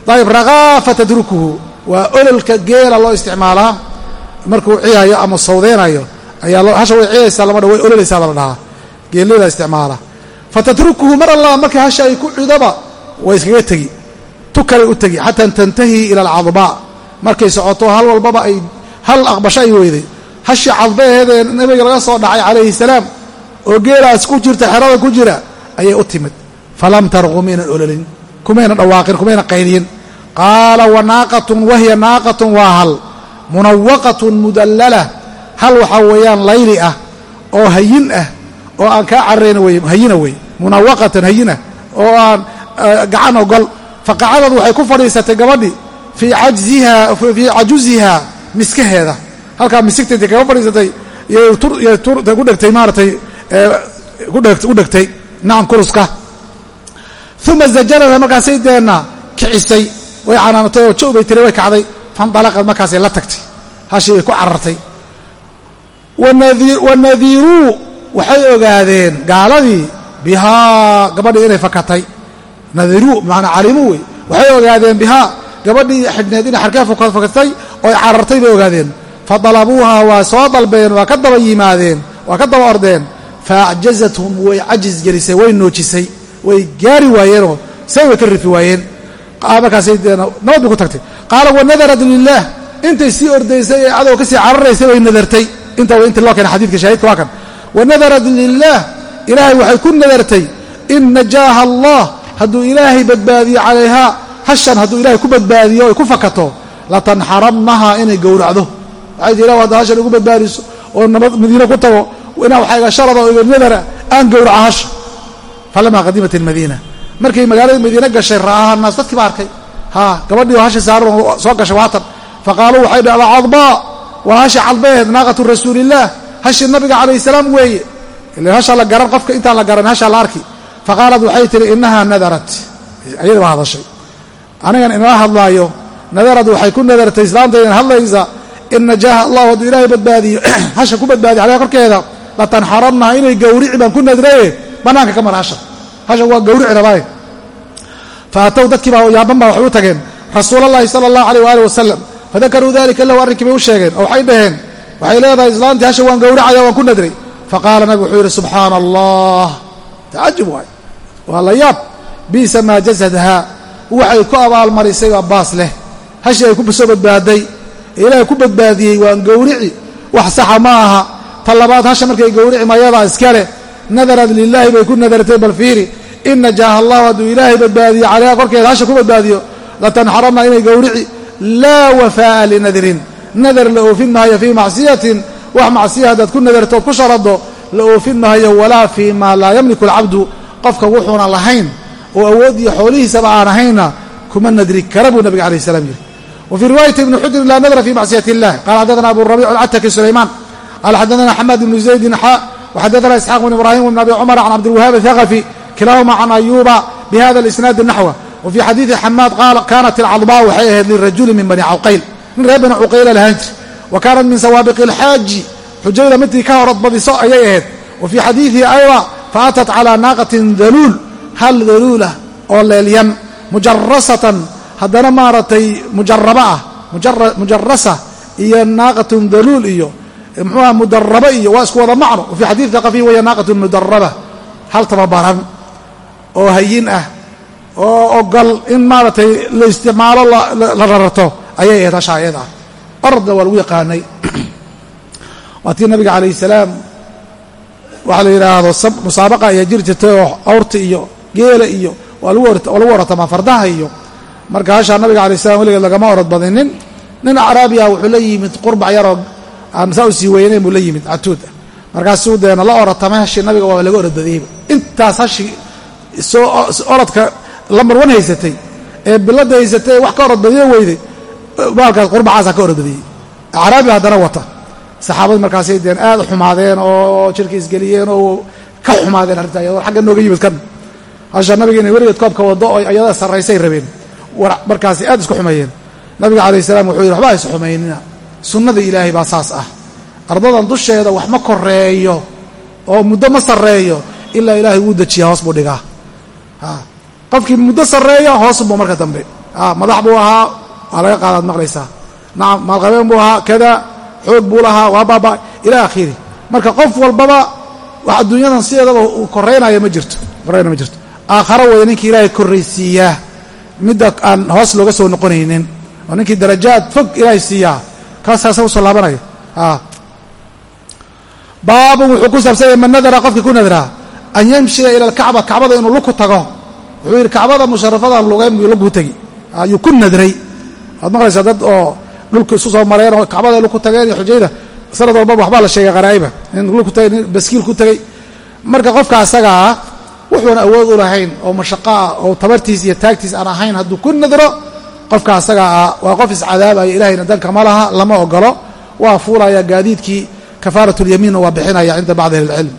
Dayib raqaafa tadrukuhu. Waa ololka geela loo isticmaalaa. Markuu ciyaayo ama sawdeynayo ayaa hasha way ciyaysaa lama dha way ololaysaa la dhahaa geelada isticmaala. Fatatrukuhu mar allah markii hasha ay ku cidoba way iskaga tegi tu kalay u tegi xataa tantahii ila alcadbaa markay socoto hal walbaba ay hal aqbasho ay weyday hashi cadbaheedee nabiga laga soo dhacay calayhi salaam oo geelaas ku jirta xerada ku jira ayay u timid. Falam tarqu maynan ololin kumayna dhawaaqin kumayna qayliyin qaala wa naaqatun wahiya naaqatun waa hal? Munawaqatun mudallala. Hal waxaa weeyaan layli ah oo hayin ah oo aan kaa cararayn wey hayina wey munawaqatan hayina oo aan gacan ogol. Faqacadad waxay ku fadhiisatay gabadhii fii cajziha fii cajuziha miskaheeda. Halkaa misigtayta kaga fadhiisatay ku dhegtay maaratay ku dhegtay nacam kuruska. Uma zajarada markaasay deenna kicisay. Way canaanatay oo jow bay tiri way kacday. Fandalaqad markaasay la tagtay. Hashii bay ku carartay. Wanadiiruu waxay ogaadeen gaaladii bihaa gabadhii inay fakatay. Nadiruu bimacnaa calimuu wey. Waxay ogaadeen bihaa gabadhii xidhneed inay xarkee fakatay oo ay carartay bay ogaadeen. Fadalabuuha waa soo dalbeen waa ka daba yimaadeen waa ka daba ordeen. Faacjazathum way cajis gelisay way noojisay way gaari waayeenoo say way ka rifi waayeen. Markaasay nabad bay ku tagtay. Qaala wanadarat lilaah intay sii ordaysay ee cadow ka sii cararaysay way nadartay. Inta inti loo keena xadidka shaahidka waa kan wanadarat lilaah ilaahay waxay ku nadartay in najaaha allah hadduu ilaahay badbaadiyo calayhaa hashan hadduu ilahay ku badbaadiyo oy ku fakato latanxarannaha inay gowracdo waxay tii ilah hadda hashan igu badbaadiso oo madiine ku tago inaa waxaa iga sharada oo iga nadara aan gowraca hasha falamaa qadimat almadiina markay magaalada madiine gashay ra'aaha naas dadkii ba arkay haa gabadhii oo hasha saaran soo gashay waatan faqaaluu waxay dhi alcadbaa waa hasha cadbeed naaqatu rasuulillaah hashi nabiga calayh salaam weeye. Ila hasha la garan qofka intaan la garan hasha la arki. Faqaalat waxay tihi inahaa nadarat. Ayada baa hadashay. Anigan inala hadlaayo nadarad waxay ku nadartay islaantaydan hadlaysa in najaaha allahu hadduu ilaahay badbaadiyo hasha ku badbaadiyo caleyha korkeeda latanxarannaha inay gawrici baan ku nadraye bannaanka ka mara hasha. Hasha waa gawrici rabaaye faatow dadkii baa yaaban baa waxay u tageen rasuul allahi sala allahu aleyh waali wasalam fadakaruu dalika lahu arrinkii bay u sheegeen oo waxay dhaheen waxay leedahay islaantii hasha waan gawracaya waan ku nadray. Faqaala nabigu wuxuu yidhi subxaana allah tacajub waay. Waa la yaab. Biisa maa jasadhaa. Waxay ku abaalmarisay waa baas leh. Hashii ay ku soo badbaaday. Ilaahay ku badbaadiyey waan gowrici wax saxa ma aha. Ta labaad hasha markay gowrici mayadaa iska leh. Nadarad lilaahi bay ku nadartay bal fiiri. In najaaha allahu hadduu ilaahay badbaadiyo calayha korkeeda hasha ku badbaadiyo latanxaranna inay gowrici laa wafaa'a linadrin nadar la oofin maayo fii macsiyatin wax macsiya haddaad ku nadarto ood ku sharado la oofin maayo walaa fii maa laa yamliku alcabdu qofka wuxuuna lahayn oo awood iyo xoolihiisaba aan ahaynna kuma nadri kara buu nabiga alayh salam yidhi wa fii riwaayati ibni xujrin laa nadra fi macsiyat illah qala xaddaana abu rabic alcataki sulaymaan qala xaddaana xamad ibnu zaydin xa waxaddaana isxaaq bn ibrahim bn abi cumar can cabdilwahaab athaqafi kilahuma can ayuba bihada alisnaadi naxwa wa fii xadiidi xamaad qaal kaanat alcadbaa waxay ahayd lirajuli min bani cawqayl nin reer bani cuqayla lahaan jir wa kaanat min sawaabiqi alxaaji xujayda midtii ka horad badiso ayay ahayd. Wa fii xadiidihi ayda faatat calaa naaqatin daluul. Hal daluulah oo leelyan mujarasatan haddana maaragtay mujaraba ah. Mujarasa iyo naaqatun daluul iyo muxuuha mudaraba iyo waa isku wada macno. Wa fii xadiid thaqafi waya naaqatun mudaraba hal tababaran oo hayin ah oo ogol in maaragtay la isticmaalo la rararto ayay ahayd hasha ayada ah ordna waa lagu yaqaanay. Waa tii nabiga calayh salaam waxaa la yidhaahdo musaabaqa ayaa jiri jirtay oo awrta iyo geela iyo waa lagu oratamaa fardaha iyo marka hashaa nabiga alay slam weligeed lagama orod badinin nin acraabi ah wuxuu la yimid qurbac yaroo aan saa u sii weynayn buu la yimid catuud ah markaasuu deena la oratama hashi nabiga waa laga orodbadiyeyba intaas hashi soo orodka lambar wan haysatay. Ee bilada haysatay wax ka orodbadiyo weyday baalkaas qurbacaasa ka orodbadiyey acraabi haddana wata. Saxaabadii markaasay deen aad u xumaadeen oo jirka isgeliyeen oo ka xumaadeen arrinta ayadoo xagga nooga yimid kan. Hasha nabiga inay weligeed koobka wado oo ayada sarraysay rabeen. Markaasi aad isku xumeeyeen nabiga calayh salaam wuxuu yidhi waxba hays xumaynina? Sunnada ilaahay baa saas ah. Ardadan dusheeda wax ma koreeyo oo muddo ma sarreeyo ilaa ilaahay wuu dejiyaa hoos buu dhigaa. Qofkii muddo sarreeya hoosbuu marka dambe. Madax buu ahaa waa laga qaadaad maqlaysaa. Nacam maalqabeen buu ahaa kada xoog buu lahaa waa baaba ilaa akhiri marka qof walbaba wax adduunyadan sideedaba uu koreynaya ma jirto koreyna ma jirto. Aakharo waya ninkii ilaahay korraysiiyaa midda aan hoos looga soo noqonaynin oo ninkii darajaad fog ilaahay siiyaa kaasaasa u soo laabanaya. Baabun wuxuu ku saabsanya man nadara qofkii ku nadraa an yamshiya ila alkacba kacbada inuu luku tago. Wuxuu yidhi kacbada musharafadan lugeyn buu luguu tegi ayuu ku nadray waad maqlaysaa dad oo dhulka isu soo mareen oo kacbada luku tageen iyo xujayda sanad walbaba waxbaa la sheegay qaraa'iba nin luku tagay nin baskiil ku tegey marka qofka asagaa wuxuuna awood u lahayn oo mashaqaa oo tabartiis iyo taagtiis aan ahayn hadduu ku nadro qofka asagaa ah waa qof iscadaabaya ilahayna danka ma laha lama ogolo waa fuulaya gaadiidkii kafaarat lyamiinna waa bixinaya cinda bacdi ahli ilcilm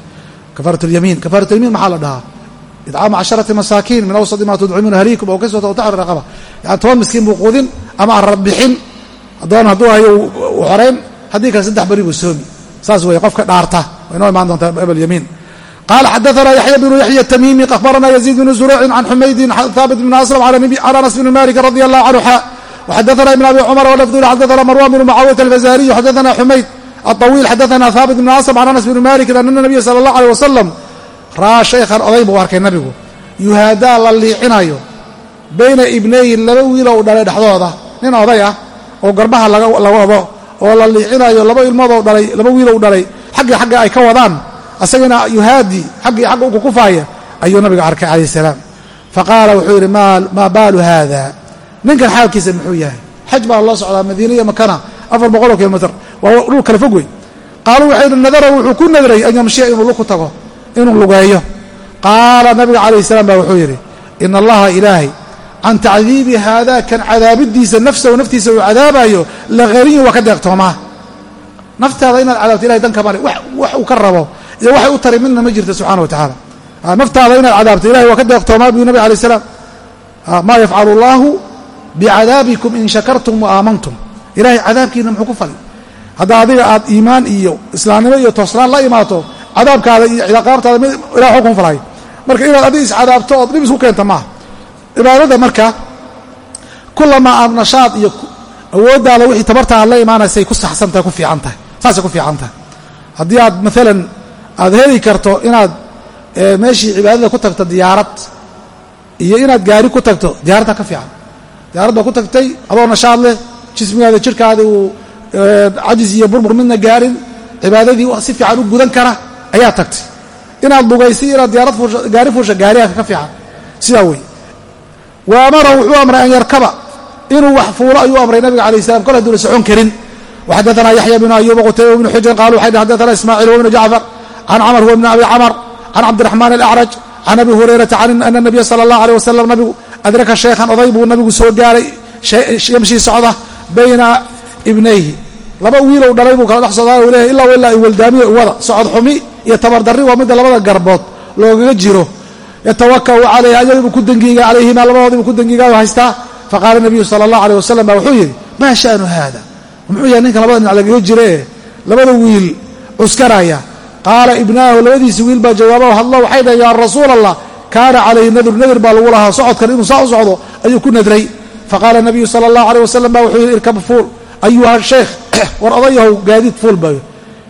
kafaarat lyamiin kafaarat lyamiin maxaa la dhahaa? Idcaamu casharati masaakiin min awsadi maa tudcimuuna kaswata o taxri raqaba. Yani toban miskiin buu quudin ama arab bixin addoon hadduu hayo u xorayn haddii kale saddex beri buu soomi saas weeye qofka dhaarta way noo imaan doontaa abalyamiin qala xadaثna yaحya bnu yaحya التmimi akhbarana يزيid bn زuruuci can xumaydin haabit bn asلم can anas bn malik radي الlah canhu xa وxadaثna ibn abi cmr wlfd xadaثna marwan bn mucaawiyaة الfazariy xadaثna xumayd الطawiil xadaثna haabit bn asلم can anas bn malik an الnabiy salى الlah عalيه wasalam ra'aa shaykhan oday buu arkay nabigu yuhaadaa la liicinayo bayna ibnayi laba wiilo u dhalay dhexdooda nin oday ah oo garbaha laga wado oo la liicinayo laba ilmoodoo dhalay laba wiilo u dhalay xaggii xagga ay ka wadaan asagana yuhaadi xaggii xagga uku kufaaya ayuu nabiga arkay calayh salaam. Faqaala wuxuu yidhi maa baalu haada? Ninkan xaalkiisa muxuu yahay. Xaj baa loo socdaa madiina iyo makana afar boqoloo kilomitr waa dhul kale fog wey. Qaaluu waxay yidhi nadara wuxuu ku nadray an yamshiya inuu luku tago inuu lugeeyo qaala nabiga calayh salaam baa wuxuu yidhi ina allaha ilaahay can tacdiibi haada kan cadaabidiisa nafsahu naftiisa uu cadaabayo la haniyun waa ka deeqtoomaa naftaada inaad cadaabto ilahay danka male wax uu ka rabo iyo waxay u tari midna ma jirta subxana wa tacaala naftaada inaad cadaabto ilahay waa ka deeqtoomaa buu nabig alay salaam maa yafcalu allahu bicadaabikum in shakartum wa aamantum ilahay cadaabkiina muxuu ku fali hadda adiga aad iimaan iyo islaamnimo iyo toosnaan la imaato cadaabkaada iyo ciqaabtaada mid ilah xukun falay marka inaad adiga iscadaabto ood dhib isku keenta maaha cibaadada marka kulamaa aad nashaad iyo awooddaada wixii tabarta la imaanaysay ku saxsan tahay ku fiican tahay saasay ku fiican tahay haddii aad maalan aad heli karto inaad meeshii cibaadada ku tagto diyaarad iyo inaad gaari ku tagto diyaaradda ka fiican. Diyaarad baa ku tagtay adoo nashaad leh jismigaada jirkaadi uu cajiz iyo burbur midna gaarin cibaadadii si fiican u gudan kara ayaa tagtay. Inaad lugaysay inaad diyaarad gaari fuusha gaariyaaka ka fiican. Sidaa wey wa wuxuu amray an yarkaba. Inuu wax fuulo ayuu amray nabiga alay slam kol haduuna socon karin. Waxadaanaa yaxya bnu ayuuba qutayba bnu xujr qalu waxay xadana ismaaciil huwa bnu jacfar can camr huwa bn abi camr can cabdiraxmaan alacraj can abi hurayrata ana nabiya sala allah aleh wasalam nabigu adraka sheekhan oday buu nabigu soo gaaray yamshii socda bayna ibnayhi. Laba wiilow dhalay buu kala dhex socdaa leeyahay ilaa ilaa ay waldaamiya uwada socod xumi iyo tabardari waa midda labada garbood loogaga jiro yatawakau calayha ayagibuu ku dangiiga calayhima labadoodiibuu ku dangiigaayo haystaa faqaala nabiyu sala allah aleyh wasalam baa wuxuu yidhi maa sha'nu haada? Muxuu yahay ninkan labada dhinac lagaga jiree labada wiil cuskaraya qaala ibnaahu labadiisi wiil baa jawaaba hadlo waxay dhahen yaa rasuul allah kaana calayhi nadru nadir baa lagu lahaa socodkan inuu saa u socdo ayuu ku nadray. Faqaala nabiyu sala allah aleyh wasalam baa wuxuu yidhi irkab fuul ayuha sheekh war odayahow gaadiid fuul bayo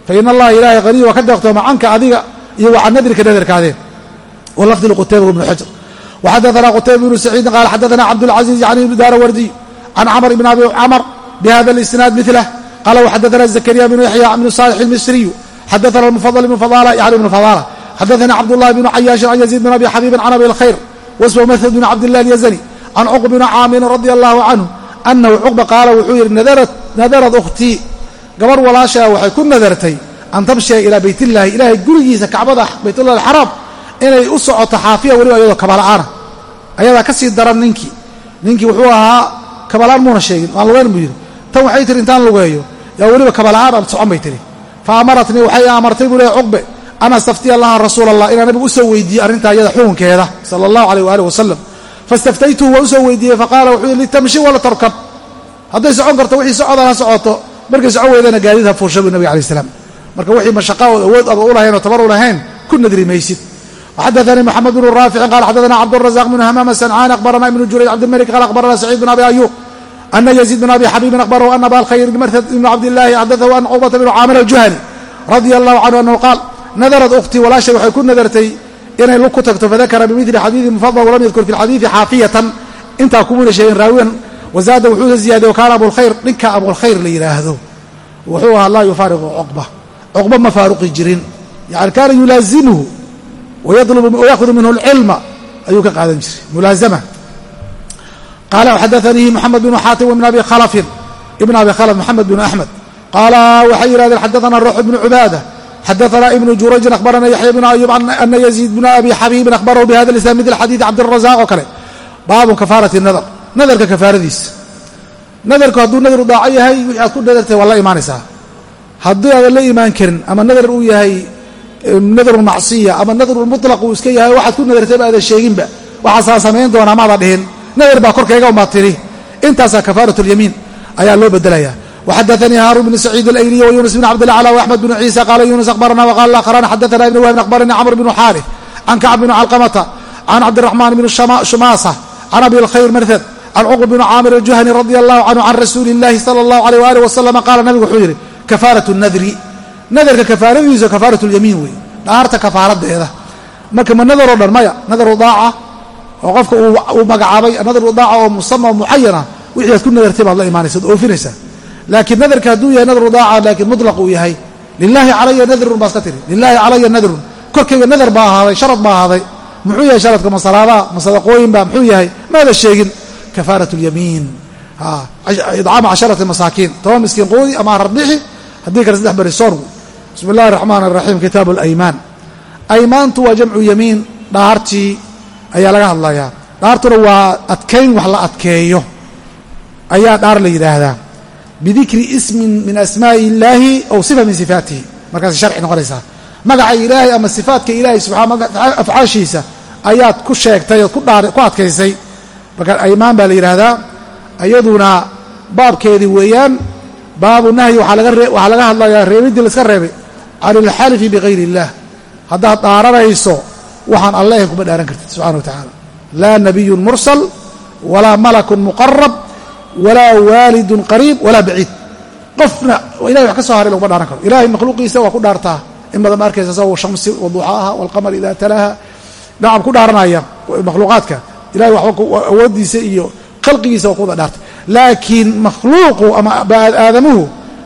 fa allaha ilaahay haniy waa ka deeqtooma canka adiga iyo wa can nadrika nadarkaadeen wlafdi lqutayba bnu xajar waxadaana qutayba bnu saciidin qaala xadaana cabdulcaziiz yani ibnu daarawardi can camr ibn abi camr bihada isnaad milah qaala waxadaana zakariya bnu yaxya bnu saalix almisriyu xadaana mufadl ibnu yani ibnu fadala xadaana cabdullahi bnu cayaashin can yaziid bn abi xabiibin can abi lkhayr waswa mahad bn cabdillah alyazani can cuqb bni caamirin radia allahu canhu anahu cuqba qaala wuxuu yidhi nadarad ukhtii gabarh walaashaa waxay ku nadartay an tamshiya ilaa baytillaahi ilaahay gurigiisa kacbada baytullah alxaraam inay u socoto xaafiya weliba iyadoo kabala'aana ayadaa ka sii daran ninkii. Ninkii wuxuu ahaa kabala'aan muuna sheegin waan lugeyn buu yidhi. Tan waxay tihi intaan lugeeyo. Yaa weliba kabala'aan aad socon bay tihi fa amaratnii waxay amartay buu leehay cuqbe. An astaftiya laha rasuula allah inaan nabigu u soo weydiiye arrintaa iyada xukunkeeda sala allahu alayh waaalih wasalam fastaftaytuhu waan u soo weydiiyey faqaala wuxuu yidhi litamshi wala tarkab. Hadday socon karto wixii socodaan ha socoto. Markay socon weydana gaadiid ha fuusha buu nabiga alai marka wixii mashaqa ood awood aba u lahayn oo tabar u lahayn ku nadri maysid وxadثnي محمد بن رافع qال xdثna cبدالرزاق بن hmام سنعاn أخبرna iبن jurayج cبدالملك qال أخبرna سعيد بن أبي أيوب أن يزيد بن أبي xبيب أخبره أن أbا الkhير mrhd بن cبداللahi xdثه أن cقبة بن cاmر الجuهني رضي الله عنه أنه qاal nadرت أختي walaashay waxay ku nadartay inay lug ku tagto fadakra بmثل xadيiثi مفضل وlam ydkr في الxadيiثi xاafiyatan intaa kumuna sheegin raawiyan waزaada wuxuusa ziyaadey وkaana abوlkhayr ninka abوlkhayr la yidhaahdo wuxuu ahaa laa yufaariqu cqبة cqba ma faaruqi jirin yani kaana yulaazimhu wayaahudu minhu اlcilma ayuu ka qaadan jiray mulaazama qaala xadaanii moxamed bnu xaatim ibn abi khalafin ibn abi khalaf moxamed bn axmed qaala waxay yidhahdeen xadaana ruux bnu cubaada xadaana ibnu jurayjin akhbarana yaxya bnu ayub ana yaziid bna abi xabiibin akhbarahu bihada lislam mil xadiidi cabdirazaq oo kale baabun kafaarati nadar nadarka kafaaradiisa nadarku hadduu nadar daaco yahay wixii aad ku nadartay waa la imaanaysaa haddii aadan la imaan karin ama nadar uu yahay nadarun macsiya ama nadarun mutlaq uu iska yahay waxaad ku nadartayba aadan sheeginba waxaasaan samayn doonaa maada dhihin nadar baa korkayga umaad tidhi intaasaa kafaarat lyamiin ayaa loo bedelayaa وxadaثnii haaruun bn saciid اlayliy وyunus bn cabd اlaclى وaxmed bn ciisa qaala yunus akhbarana wqala akhrana xadaثna ibn wahbin akhbaranii cmr bn xaarif can kacb bn calqamata can cabdiلraxmaan bn shumaasa can abi اlkhayr marhad can cuqb bn caamir الjuhani radi allahu canhu can rasuuli اllahi salى اllahu alيh walih waslama qaala nabigu wuxuu yidhi kafaaraة الnadri nadarka kafaaradiisa kafaarat lyamiin wey dhaarta kafaaradeeda. Marka ma nadaroo dhan maya nadaru daaca oo qofka uu magacaabay nadaru daaca oo musama oo mucayana wixii aad ku nadartay baad la imaanaysa ad oofinaysaa. Laakiin nadarka hadduu yahay nadaru daaca laakiin mutlaq uu yahay. Lilaahi calaya nadrun baa iska tiri. Lilaahi calaya nadrun korkayga nadar baa ahaaday sharad baa ahaaday. Muxuu yahay sharadka? Masalaabaa masadaqooyinbaa muxuu yahay? Maada sheegin. Kafaarat lyamiin idcaama casharati masaakiin. Toban miskiin quudi ama arbixi haddii kale saddex berisoon wey bismi اllahi الraxmaan الraxiim kitaabu اlaymaan aymaantu waa jamcu yamiin dhaartii ayaa laga hadlayaa dhaartuna waa adkayn wax la adkeeyo ayaa dhaar la yidhaahdaa bidikri ismin min asmaa'i illaahi aw sifa min sifaatihi markaasay sharci noqonaysaa magaca ilaahay ama sifaatka ilaahay subxaa afcaashiisa ayaad ku sheegtay ood ku adkaysay marka aymaan baa la yidhaahdaa iyaduna baabkeedii weeyaan baabu nahyi waxaa laga hadlayaa reebiddii laiska reebay can ilxalifi bigayri illaah haddaad dhaaranayso waxaan allahin kuma dhaaran kartid subxana wa tacaala laa nabiyun mursal walaa malakun muqarab walaa waalidun qariib walaa baciid qofna ilahay wax ka soo haray laguma dhaaran karo ilahay makhluuqiisa waa ku dhaartaa in badan ma arkaysa sawa shamsi waduxaaha walqamar idaa talaaha nacam ku dhaaranaya makhluuqaadka ilahay waxba awooddiisa iyo khalqigiisa waa ku wada dhaartay laakiin makhluuqu ama aadamuhu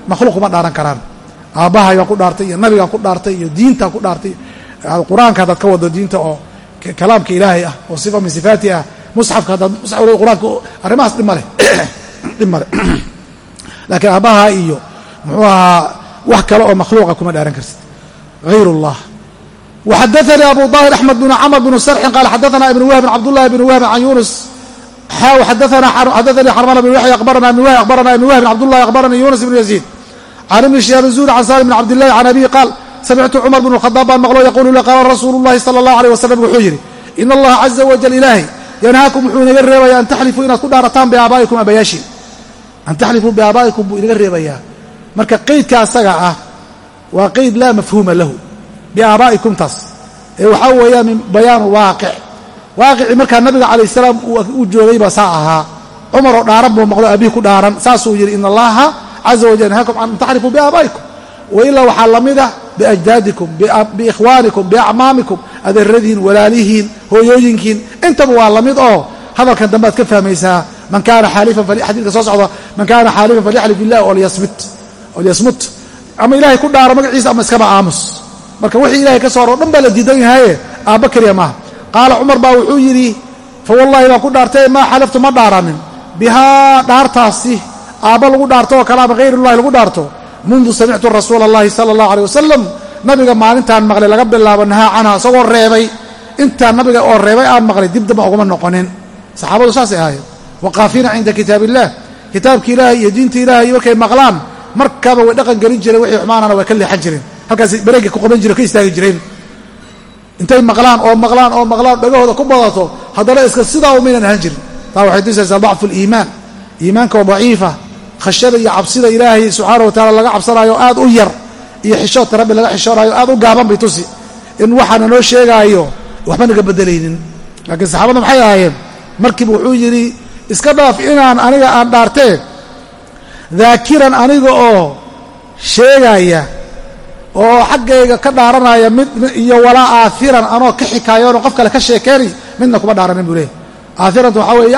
makhluuq kuma dhaaran karaan aabbahay baan ku dhaartay iyo nabigaan ku dhaartay iyo diintaan ku dhaartay qur-aanka haddaad ka wado diinta oo kalaamka ilaahay ah oo sifa min sifaati ah musxafka haddaad musxaf qur-aanka arrimahaas dhib maleh dhib male laakiin aabbaha iyo muxuu ahaa wax kale oo makhluuqa kuma dhaaran kartid hayr اllah وxadaثnii abu طاhir أحmed بن cmr بن srxin qal xadaثna iبn whbin cabdالlahi بn whbin can yunus xaw xadaثnii xrml بn yaحya abarna ibn whb abarna ibn whbin cabdالlahi abaranii yunus بn yaزيid can ibni shihaabin zuhri can salim bn cabdillahi can abihi qaal samictu cumar bn khadaab baan maqlo yaquulu la qaala rasuulu llahi sala allahu aleyh wasalam wuxuu yidhi ina allaha caza wajal ilaahay yanhaakum wuxuu inaga reebaya an taxlifuu inaad ku dhaarataan biaabaa'ikum abayaashin an taxlifuu biaabaa'ikum buu inaga reebayaa marka qeydka asaga ah waa qeyd laa mafhuuma lahu biaabaa'ikumtaas ee waxaa weeyaan min bayaanu waaqic waaqicii markaa nabiga calayh salaam uu joogayba saa ahaa cumar oo caza wajal yanhaakum an taxlifuu biaabaa'ikum wailaa waxaa la mid ah biajdaadikum biikhwaanikum biacmaamikum adeeradiin walaalihiin hooyooyinkiin intaba waa la mid oo hadalkan dambe aad ka fahmaysaa man kaana xaalifan xadiidka soo socda man kaana xaalifan falyaxlif billah olyasmut ama ilaahay ku dhaaro magaciisa ama iskaba aamus marka wixii ilahay ka soo haro o dhan baa la diidan yahaye aabba keliya maaha qaala cumar baa wuxuu yidhi fa wallahi baan ku dhaartay maa xalaftu ma dhaaranin bihaa dhaartaasi aabba lagu dhaarto oo kale ama hayrullahi lagu dhaarto mundu samictu rasuula allahi sala allahu aleyh wasalam nabiga maalintaan maqlay laga bilaabo nahaa canha isagoo reebay. Intaan nabiga oo reebay aan maqlay dib damba uguma noqonin. Saxaabadu saasay ahaayeen. Waqaafiina cinda kitaab illah kitaabki ilaahay iyo diinta ilaahay markay maqlaan markaaba way dhaqan gelin jireen wixii xumaanana way ka leexan jireen. Halkaas bareegga ku qaban jire ka istaagi jireen. Intay maqlaan oo maqlaan oo maqlaan dhagahooda ku badato haddana iska sidaa umaynan ahaan jirin. Taa waxay tusaysaa dacfu liimaan. Iimaanka oo daciifa khashada iyo cabsida ilaahay subxaana wa taala laga cabsanaayo aad u yar iyo xishoodka rabbi laga xishoonayo aad u gaaban bay tusi. In waxaana noo sheegaayo waxba naga bedelaynin. Laakiin saxaabada maxay ahaayeen? Markiiba wuxuu yidhi iska dhaaf inaan aniga aan dhaartee daakiran aniga oo sheegaya oo xaggayga ka dhaaranaya mid iyo walaa aahiran anoo ka xikaayoonoo qof kale ka sheekeeni midna kuma dhaaranin buu leehay aahiranta waxaa weye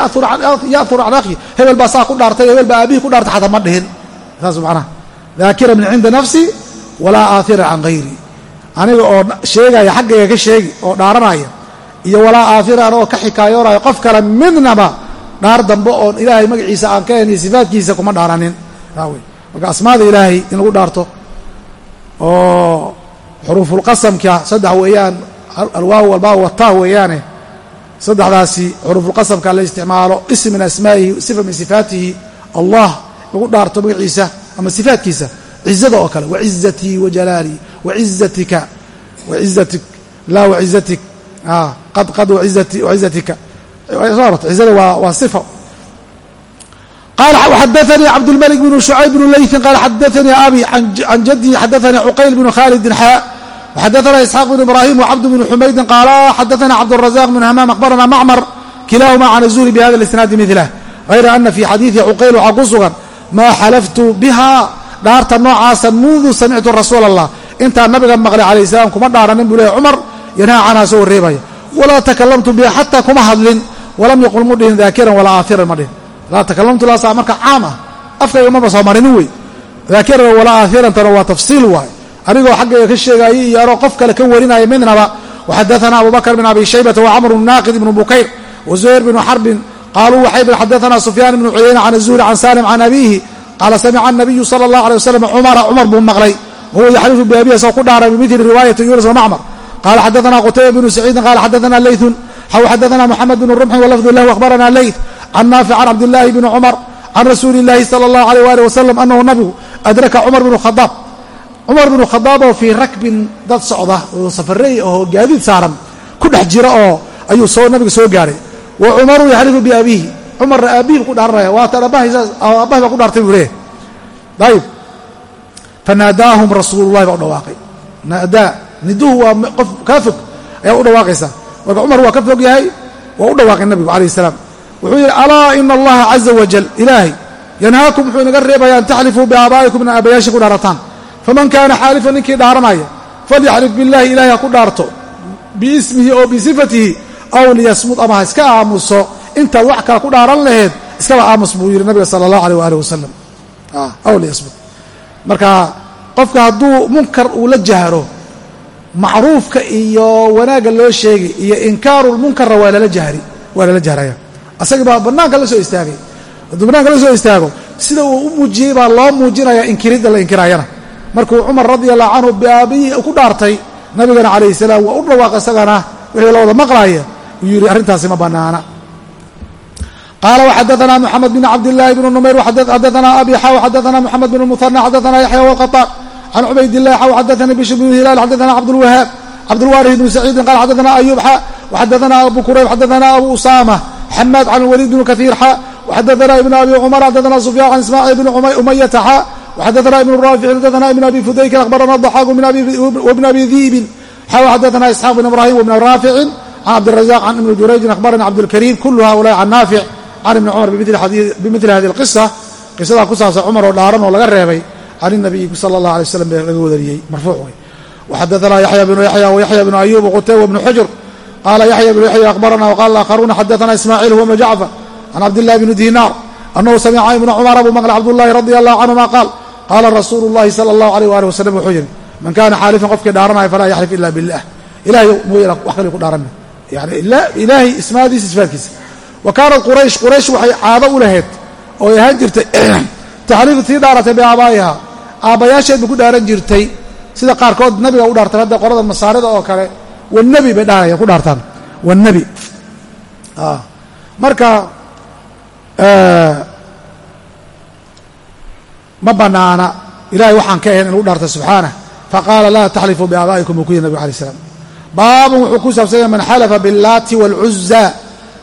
ya'huru can akhi hebel baa saa ku dhaartay hebel baa aabihii ku dhaartay xataa ma dhihin. Saas macnaha daakira min cinda nafsi walaa aahira can hayri aniga oo sheegaya xaggayga ka sheegi oo dhaaranaya iyo walaa aahira anoo ka xikaayoonaya qof kale midnaba dhaar dambe oon ilaahay magaciisa aan ka heniyo sifaadkiisa kuma dhaaranin. Marka asmaada ilaahay in lagu dhaarto oo xuruufulqasamka saddex weeyaan alwaaw walbaa wataa weeyaane saddexdaasi xuruufulqasamka la isticmaalo ism min asmaa'ihi sifa min sifaatihi allah lagu dhaarto magaciisa ama sifaatkiisa cizada oo kale wacizatii wajalaalii wacizatika wacizatik laa wacizatik qad qad wacizatika cizada waa sifa qال xdثnي cبدالملك بن شعyب بن لyث qال xdثnي أbي عن جدي xdثnي cqyل بن khالد xا xadaana isxaaq bn ibrahim wcabd bn xumaydin qaala xadaana cabdrazaq bn hamaam akhbarana macmar kilaahuma can azuhri bihada isnaadi milah hayra ana fi xadiidi cuqayl waxaa ku sugan maa xalaftu biha dhaarta noocaasa mundu samictu rasuula allah intaan nabiga maqlay calayh salaam kuma dhaaranin buu leehay cumar yanhaa canhaa soo wareebaya walaa takalamtu biha xataa kuma hadlin walam yuqul mu dhihin daakiran walaa aafiran ma dhihin laa takalamtu laasaa marka caam ah afkayga maba soo marinin wey daakiran walaa aafiran tana waa tafsiil waaye anigoo xaggayga ka sheegaayay iyo anoo qof kale ka warinaya midnaba. Waxadaana abu bakr bn abi shaybata wacamr naaqid ibnu bukayr wazuhayr bnu xarbin qaaluu waxay xadaana sufyaan ibnu cuyayna can azuhri can salim can abiihi qaala samica anabiyu sala allah alay wasalam cumara cumar buu maqlay. Wahuwa yaxlifu biabihi asoo ku dhaaray bimili riwaayati yuunus wamacmar qaala xadaana qutayba bnu saciidin qaala xadaana leythun xaw xadaana moxamed bn rumxin walafdu lah akhbarana leyth can naafic can cabdillaahi bni cumar can rasuuli illaahi sala allahu aleyh waali wasalam annahu nabigu adraka cumar bnu khadaab cumar bnu khadaab oo fii rakbin dad socda oo safarey oo gaadiid saaran ku dhex jira oo ayuu soo nabiga soo gaaray. Wa cumaru yaxlifu biabiihi cumarna aabbihi ku dhaaranaya waatan aabbahay baa ku dhaartay buu leeyahy ayib fanaadaahum rasuululahi baa u dhawaaqay. Naadaa niduhu waa qof kaa fog ayaa u dhawaaqaysaa marka cumar waa ka fog yahay waa u dhawaaqay nabigu calayh salaam. Wuxuu yidhi alaa ina allaha caza wajal ilaahay yanhaakum wuxuu inaga reebaya an taxlifuu biaabaa'ikum in aabayaasha ku dhaarataan faman kaana xaalifan ninkii dhaaranaya falyaxlif billahi ilahay ha ku dhaarto biismihi oo bisifatihi aw liyasmud ama ha iska aamuso intaad wax kale ku dhaaran laheed iskaba aamus buu yidhi nabiga sala allahu aleyh waalih wasalam aw liyasmud marka qofka hadduu munkar uu la jahro macruufka iyo wanaagga loo sheegay iyo inkaarulmunkarra waa lala jahri waa lala jahraya asagii baa bannaanka la soo istaagay hadduu bannaanka la soo istaago sida uu u muujiyey baa loo muujinaya inkiridda la inkiraayana markuu cumar radia allahu canhu biaabihii ku dhaartay nabigana calayhi salaam waa u dhawaaq isagana wixii la wada maqlaaya uu yidhi arrintaasi ma bannaana qaala wxadaana mxamed bn cabdillaahi bn numayr xadaana abi xaw xadaana mxamed bn muhana xadaana yaxya wlqaطaan can cubaydillahi xaw xadaana bishr bn hilaal xadaana cabdulwahaab cabdulwaarih bn saciidin qala xadaana ayub xa وxadaana abu kurayb xadaana abu usama xamaad can waliid bn kahiir xa وxadaana ibn abi cumar xadaana sufyaan can ismaaciil bn umayata xa xadana ibn raafic xadana ibn abi fudaykin abarana daxaaq wbn abi diibin xadana isxaaq bn ibrahim wbn raaficin can cabdirazaq can ibni jurayjin akhbarani cabdulkariim kulu haulai can naafic can ibni cumar bimidli hadi lqisa qisadaa ku saabsan cumar oo dhaaran oo laga reebay can inabiyi sala allah alay waslm bee laga wadariyey marfuuc wey waxadaanaa yaxya bnu yaxya wayaxya bnu ayuub qutayba bnu xujr qaala yaxya bnu yaxya akhbarana waqaala aakharuuna xadaana ismaaciil huwa bnu jacfar can cabdillahi bni dinaar anahu samica ibna cumar abuu maqla cabdullahi radi allahu canhuma qaal qaala rasuulu llahi sala allahu aleyh waali wasalam wuxuu yidhi man kaana xaalifan qofkii dhaaranaya falaa yaxlif ila bilah ilahay mooya wax kali ku dhaarana yani ilaahay ismaadiisa sifaadkiisa wa kaanat quraysh quraysh waxay caado u lahayd oo ay ahaan jirtay taxliifu sii dhaaratay biaabaa'iha aabayaasheed bay ku dhaaran jirtay sida qaarkood nabiga u dhaartan hadda qolada masaarida oo kale wanabi bay dhaaraya ku dhaartaan wanabi marka ma banaana. Ilahay waxaan ka ahayn in lagu dhaarta subxaanah faqaala laa taxlifuu biaabaa'ikum buu ku yihi nabig alay slam baabun wuxuu ku saabsan yahay man xalafa biاllaati wاlcuza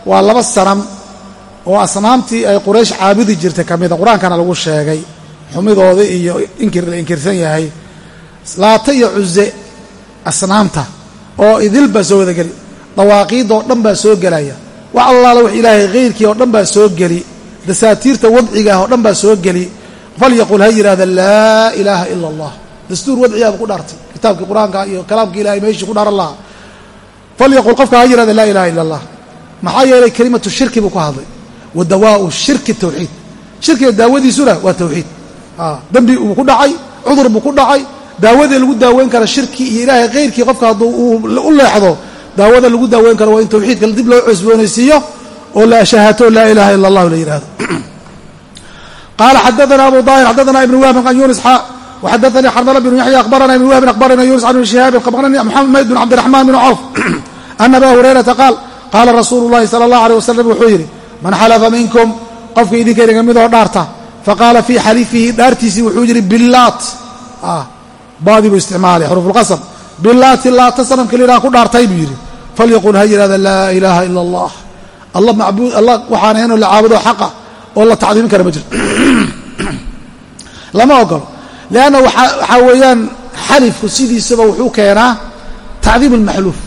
waa laba sanam oo asnaamtii ay quraysh caabudi jirtay ka mida qur'aankana lagu sheegay xumidooda iyo inkir la inkirsan yahay. Laata iyo cuze asnaamta oo idil baa soo wadageli dawaaqiidoo dhan baa soo gelaya. Wax allaala wax ilaahay khayrkii oo dhan baa soo geli dasaatiirta wadcigaah oo dhan baa soo geli falyaqul ha yidhahda laa ilaaha ila allah dastuur wadcigaaba ku dhaartay kitaabkii qur'aanka iyo kalaamkii ilahay meeshii ku dhaaran lahaa falyaqul qofka ha yidhahda laa ilaha ila allah maxaa yeelay kelimatu shirki buu ku hadlay wa dawaau shirki tawxiid shirkiga daawadiisuna waa tawxiid dembi uu ku dhacay cudur buu ku dhacay daawadii lagu daaweyn kara shirki iyo ilaahay khayrkii qofka hadduu u leexdo daawada lagu daaweyn karo waa in tawxiidka dib loo cusboonaysiiyo oo la shahaato laa ilaha ila allahu la yidhahdo qaala xadaana abu daahir xadaana ibn wahbin can yunis xaa waxadaanii xarmala binu yaxya akhbarana ibn wahbin akhbarana yunus can ibni shihaabin abaranii muxamed bin cabdiraxmaan binu cawf ana aba hurayrata qaal qaala rasuulu llahi sala allahu aleyh wasalam wuxuu yidhi man xalafa minkum qofka idinka inaga midoo dhaarta faqaala fii xalifihi dhaartiisii wuxuu yidhi billaat baadi buu isticmaalay xuruufulqasam bilaati laata sanamka liraa ku dhaartay buu yidhi falyaqul ha yidhahda laa ilaaha ila allah alla macbuud allah waxaanaynoo la caabudo xaqa oo la tacdiimin kara ma jirto lama ogolo leanna waxaa weeyaan xalifku sidiisaba wuxuu keenaa tacdiim almaxluuf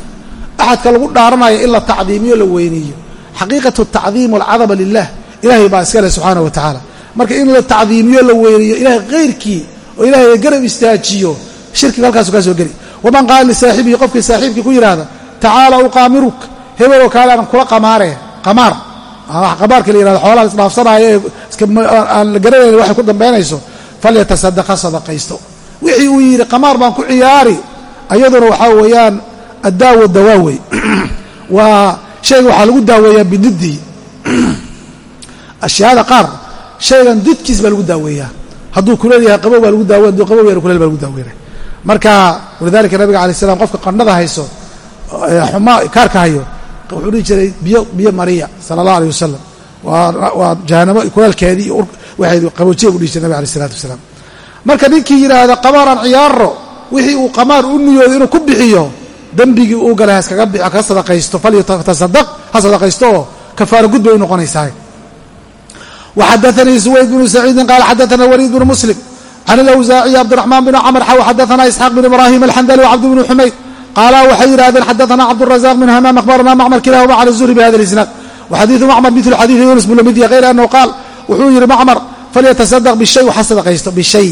axadka lagu dhaaranayo in la tacdiimiyo la weyneeyo xaqiiqatu tacdiim walcadama lilah ilaahay baa iska leh subxaana wa tacaala. Marka in la tacdiimiyo la weyneeyo ilahay kayrkii oo ilahay garab istaajiyo shirkiga halkaasu kaa soo geli. Waman qaala lisaaxibihi qofkii saaxiibkii ku yidhaahda tacaala uqaamiruk hebeloo kaale aan kula qamaare qamaar qamaarka la yihahdo xoolaha isdhaafsanaayo aan la garanayn waxay ku dambaynayso falyatasadaq ha sadaqaysto. Wixii uu yidhi qamaar baan ku ciyaari. Ayaduna waxaa weeyaan addaawa dawaawey. Waa shayga waxaa lagu daaweeyaa bididdihi ashyaada qaar shaygan didkiis baa lagu daaweeyaa. Hadduu kuleel yahay qabow baa lagu daawe hadduu qabow yahay kuleel baa lagu daaweynaya marka walidalika nabiga alay slam qofka qandhada hayso xumaa kaarka hayo wuxuu dhihi jiray biyo biyo mariya sala allah aleh wasalam waa jahanamo kulaalkeedii iyo waxayd qaboojiya buu dhihi jiray nabig aleh isalaatu wasalaam. Marka ninkii yidhaahda qamaaran ciyaaro wixii uu qamaar u niyoodo inuu ku bixiyo dembigii uu galay haskaga bixo kaga sadaqaysto falyatasadaq ha sadaqaysto oo kafaaro gud bay noqonaysaa waxadaanii بن bnu saciidin qaala xadaana بن bnu muslim can alawsaaciy cabdiraxmaan bn camr xaw xadaana isxaaq bn ibraahim alxandali wcabd بن xumayd qaala waxay yidhahdeen xadaana cabdurazaq min hamaam ahbarana macmar kilahuma can zuhri bi hada isnaad waxadiidu macmar milu xadiidi yuunus buu la mid yahy hayr anahu qaal wuxuu yidhi macmar falyatasadaq bishay ha sadaqaysto bishay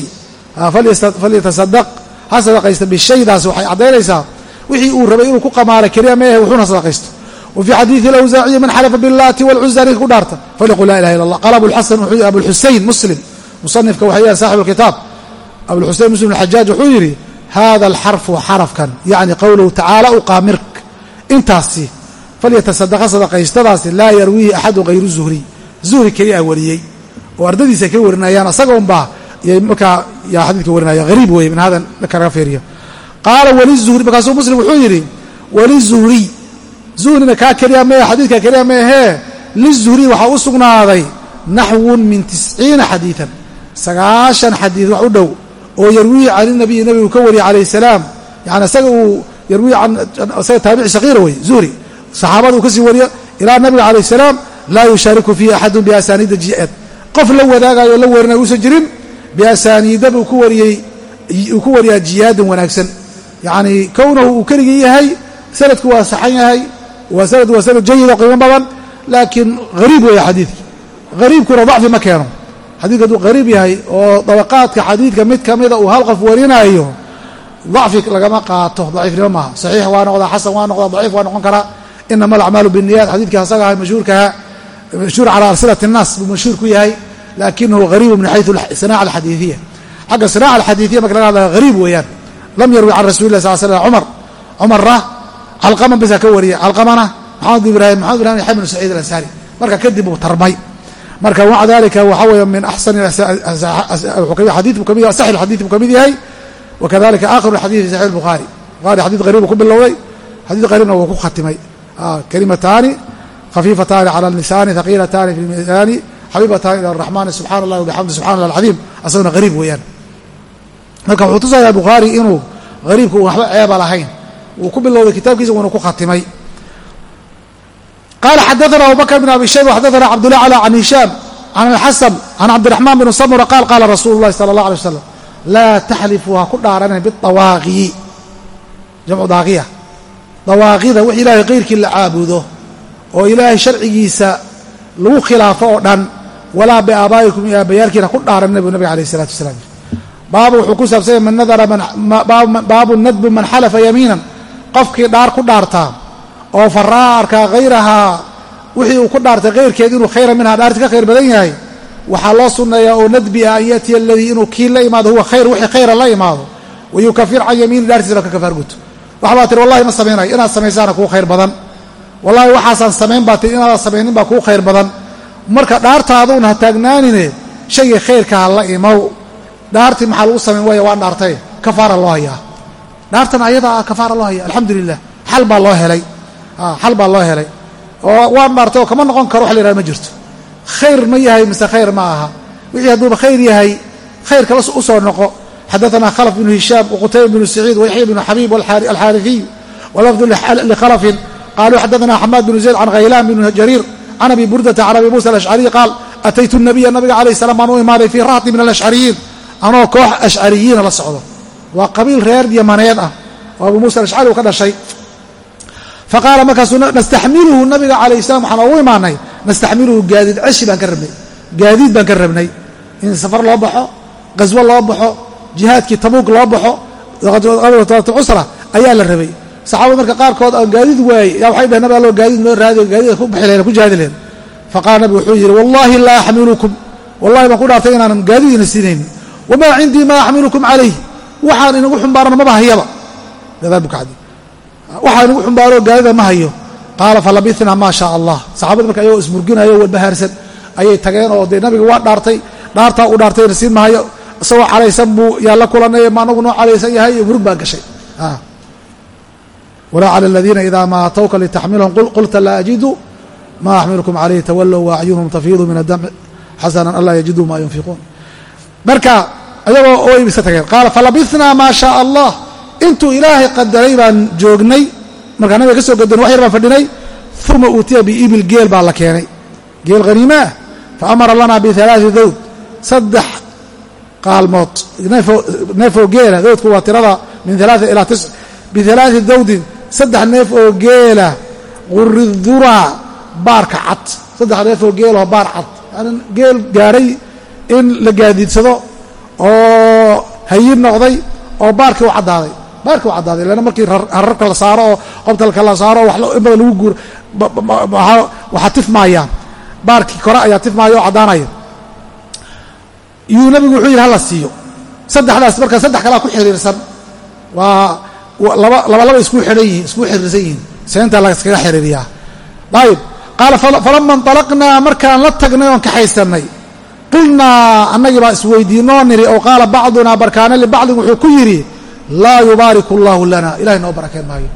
falyatasadaq ha sadaqaysto bishaydaas waxay caddaynaysaa wixii uu rabay inuu ku qamaalo keliya meehe wuxuuna sadaqaysto wa fii xadiidi alawsaaciyi man xalafa billaati walcuza ninka ku dhaarta falyaqul laa ilaha illa allah qaala abuxasan abulxuseyn muslim musanifka waxay yidhahen saxib alkitaab abulxuseyn muslim alxajaaj wuxuu yidhi hada alxarfu xarafkan yacni qowluhu tacaala uqaamirk intaasi falyatasadaq ha sadaqaystadaasi laa yarwiihi axadu hayru zuhri zuhri keliya wariyey oo ardadiisa ka warinayaan asaga unbaa markaa yaa xadiidka warinaya hariib weeye min hada dhanka laga fiiriyo qaala walizuhri markaasuu muslim wuxuu yidhi walizuhriy zuhrina kaa keliya mee xadiidka keliya meehee lizuhri waxaa u sugnaaday naxwun min tisciina xadiidan sagaashan xadiid wax u dhow oo yarwiihi can inabiyi nabigu ka wariyay calayh salaam. Yani isaga uu yarwiihi isaga taabici sakiira wey zuhri. Saxaabada uu ka sii wariyo ilaa nabiga calayh salaam laa yushaariku fiihi axadun biasaniida ji'ad qof la wadaagayo o la warinayo uusan jirin biasaaniida buu ku wariyey uu ku wariyaa jiyaadan wanaagsan. Yacnii kownahu uu keligii yahay sanadku waa saxan yahay waa sanad waa sanad jayid oo qiimo badan laakiin hariib weeye xadiidki hariibkuna dacfi ma keeno xadiidku hadduu qariib yahay oo dabaqaadka xadiidka mid ka mida uu hal qof warinayo dacfi lagama qaato daciifnimo maaha. Saxiix waa noqdaa xasan waa noqdaa daciif waa noqon karaa. Inama alacmaalu binniyat xadiidkii asaga ahay mashhuurkaha mashhuur calaa alsilati nnaas buu mashhuur ku yahay laakinahu hariibu min xayu sinaaca alxadiidiya xagga sinaaca alxadiidiya marka laga hadlayo hariib weeyaan. Lam yarwi can rasuli lah sal slam cumar. Cumarna calqama bisaa ka wariyay calqamana maxamed ibraahim maxamed ibrahim yaxya bnu saciid alansari marka kadib uu tarmay marka maca dalika waxaa weeye min axsani xadiiu ka mid yahay asaxi xadiid buu ka mid yahay wakadalika aakhiru xadiidi saxix buhaari buhari xadid qariibu ku bilowday xadiid qariibna wuu ku khatimay. Kalimataani khafiifataani cala lisaani haqiilataani fi misaani xabiibataani ila araxmaani subxana allah wabixamdi subxana allah alcadiim. Asaguna qariib weeyaan. Marka wuxuu tusayaa bukhaari inuu qariibku waxba ceeba lahayn. Wuu ku bilowday kitaabkiisa wuuna ku khatimay qala xadaana abubakr bn abi shayba xadaana cabdullah cla can hishaam can alxasan can cabdiraxmaan bn samura qaal qaala rasuulu llahi sala allah alay wasalam laa taxlifuu ha ku dhaaranen bidawaaqi jamcu daaqiya dawaaqida wix ilaahay keyrkii la caabudo oo ilaahay sharcigiisa lagu khilaafo oo dhan walaa biaabaa'ikum iyo aabayaalkiina ku dhaaran nabigu nabiga alayh isalatu wasalaam baabu wuxuu ku saabsanya man nadara baabu nadbu man xalafa yamiinan qofkii dhaar ku dhaartaa oo faraa arkaa hayrahaa wixii uu ku dhaartay kayrkeed inuu khayra minhaa dhaarti ka khayr badan yahay waxaa loo sunneeyaa oo nadbi ah an yatiya aladii inuu kii la imaado huwa khayr wixii khayra la imaado wayukafir can yamiini dhaartiisaba ka kafaar waxbaa tiri wallahi ma samaynayo inaad samaysaana kuu khayr badan. Wallahi waxaasaan samayn baa tiri inaadan samaynin baa kuu khayr badan. Marka dhaartaaduun ha taagnaanine shaygii khayrka ha la imow. Dhaartii maxaa lagu samayn waaya waan dhaartay. Kafaara loo hayaa. Dhaartan ayadaa kafaara loo haya alxamdu lilah xal baa loo helay Ah, xal baa loo helay. Oo waa maarta oo kama noqon karo wax la yidhahdo ma jirto. Khayr ma yahay mise khayr ma aha. Wixii hadduuba khayr yahay khayr kala u soo noqo. Xadaanaa khalaf bnu hishaam waqutayba bnu saciid wayaxya bnu xabiib alxaarifiy walafdu likhalafin qaluu xadaanaa xamaad bnu zayd can khaylaan bnu jariir can abi burdata can abi muusa alashcariy qaal ataytu nabiya nabiga calayh salaam baan u imaaday fii rahti min alأshcariyiin anoo koox ashcariyiina la socdo. Waa qabiil reer yamaneed ah. Oo abu muusa alashcari uu ka dhashay faqaala markaasuu nastaxmiluhu nabiga calayh salaam waxaan ogu imaanay nastaxmiluhu gaadiid ceshi baan ka rabnay gaadiid baan ka rabnay. In safar loo baxo qaswo loo baxo jihaadkii tabuuq loo baxo cusra ayaa la rabay. Saxaabada marka qaarkood aan gaadiid waaye yaa waxay dheheen nabi allo gaadiid ma raadiyo gaadiid ku bixi laheen ku jihaadi laheen faqaala nabigu wuxuu yidhi wallaahi laa axmilukum. Wallahi baan ku dhaartay inaanan gaadiidina siinaynin. Wamaa cindii maa axmilukum calayh waxaan inagu xumbaarana maba hayaba waxaan inagu xumbaaroo gaadida ma hayo. Qaala falabithnaa maa shaa allah. Saxaabada marka ayagoo ismurginayo walbahaarsan ayay tageen oo dee nabiga waa dhaartay. Dhaartaa u dhaartayna siin mahayo isagoo calaysan buu yaa la kulanay ma anagu noo calaysan yahay? Iyo murug baa gashay. Walaa cala aladiina idaa maa atowka litaxmilhum qulta laa ajidu maa axmilukum calayh tawallow waacyunhum tafiidu min adamci xasanan anlaa yajiduu maa yunfiquun. Marka ayagoo oy iska tageen qaala falabithnaa maa shaaa allah intuu ilaahay qadaray baan joognay markaa nabiga ka soo gadoon wax yar baan fadhinay uma uutiya biibil geel baa la keenay. Geel haniime ah. Fa amara lanaa bialaai dawd saddex qaalmood. Neefoo geela dawdku waa tirada min alaaa ilaa tis bialaai dawdin saddex neef oo geela quridura baarka cad. Saddex neef oo geeloo baar cad. Yani geel gaadhay in la gaadiidsado oo hayin noqday oo baarkii u caddaaday baarkii u caddaaday leanna markii hararka la saaro oo qobtalka la saaro oo in badan lagu guur waxaa tifmaayaan baarkii kore ayaa tifmaaya oo caddaanaya yuu nabigu wuxuu yidhi hala siiyo. Saddexdaas markaa saddex kalea ku xiriirsan. Waa laba laba isku xidhan yihiin isku xiriirsan yihiin. Seenta laskaga xiriiriyaa. Ayib qaala falama inطalaqnaa markaan la tagnay oon kaxaysannay qulnaa annagii baa isweydiinoo niri oo qaala bacdunaa barkaana libacdin wuxuu ku yidhi laa yubaariku allahu lana. Ilahay noo barakeen maayo.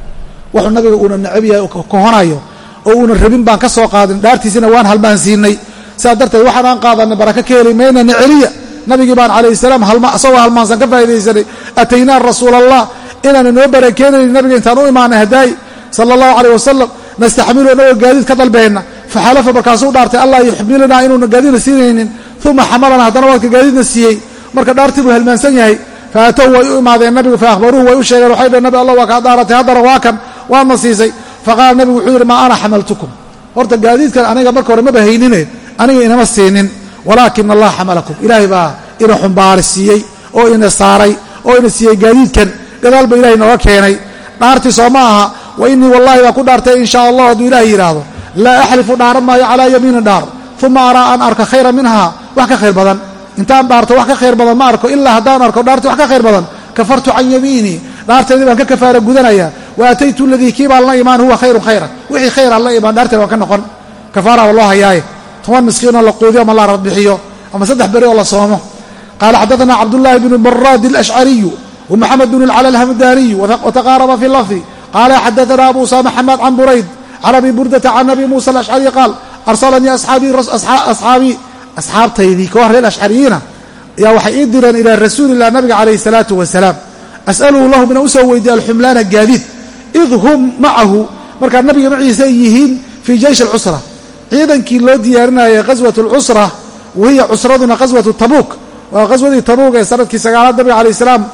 Wuxuu nabiga uuna necab yahay kohonayo oo uuna rabin baan ka soo qaadin dhaartiisina waan halmaansiinay sidaa darteed waxaan aan qaadanay baraka ka heli maynana celiya nabigii baan calayh salaam isagoo halmaansan ka faa'idaysanay ataynaa rasuula allah inaana noo barakeenaynin nabiga intaan u imaanay hadaay sala allahu calayh wasalam nastaxmilu inagoo gaadiid ka dalbeenna. Faxalafa markaasuu dhaartay allah yuxmilinaa inuuna gaadiidna siinaynin. Uma xamalana haddana waadka gaadiidna siiyey. Marka dhaartii buu halmaansan yahay faatow way u imaadeen nabigu faahbaruuhu way u sheegeen waxay dheen nabi allah waa kaa dhaaratay haddana waa kan waadna siisay faqaala nabigu wuxuu yidhi maa ana xamaltukum. Horta gaadiidkan aniga marka hore maba haynine aniga inama siinin walaakina allah xamalakum. Ilaahay baa ina xumbaari siiyey oo ina saaray oo ina siiyey gaadiidkan. Gadaal ba ilahay nooga keenay. Dhaartii soo ma aha wa inii wallahi baan ku dhaartay in shaa allah hadduu ilaah yidhaahdo laa axlifu dhaaran maayo calaa yamiinin dhaar uma araa an arka khayra minha wax ka khayr badan intaan dhaarto wax ka khayr badan ma arko ilaa haddaan arko dhaartii wax ka khayr badan kafartu can yamiinii dhaarteedii baan ka kafaara gudanaya wa ataytu aladii kii baan la imaan huwa khayrun khayra wixii khayran la imaan dhaarteed waan ka noqon kafaara waa loo hayaaye toban miskiinoo la quudiyo ama la radbixiyo ama saddex beri oo la soomo qaala xadaثna cabdullahi bnu muraad alashcariyu wmaxamed bn اlcala alhamdaniyu wataqaaraba fi lafdi qaala xadaثna abu usama xamaad can burayd can abi burdata can abi musa alashcari qaal arsalanii asxaabii asxaabtaydii koox reer ashcariyiina ayaa waxay ii direen ilaa rasuulilah nabiga calayh salaatu wasalaam as'aluhu lahum inaan u soo weydiye alxumlaana gaadiid id hum macahu markaa nabiga maciisa ay yihiin fii jeysh alcusra ciidankii loo diyaarinayay qaswat alcusra wahiya cusraduna qaswatu tabuuk. Waa qaswadii tabuuk ee sannadkii sagaalaad nabiga calayh salaam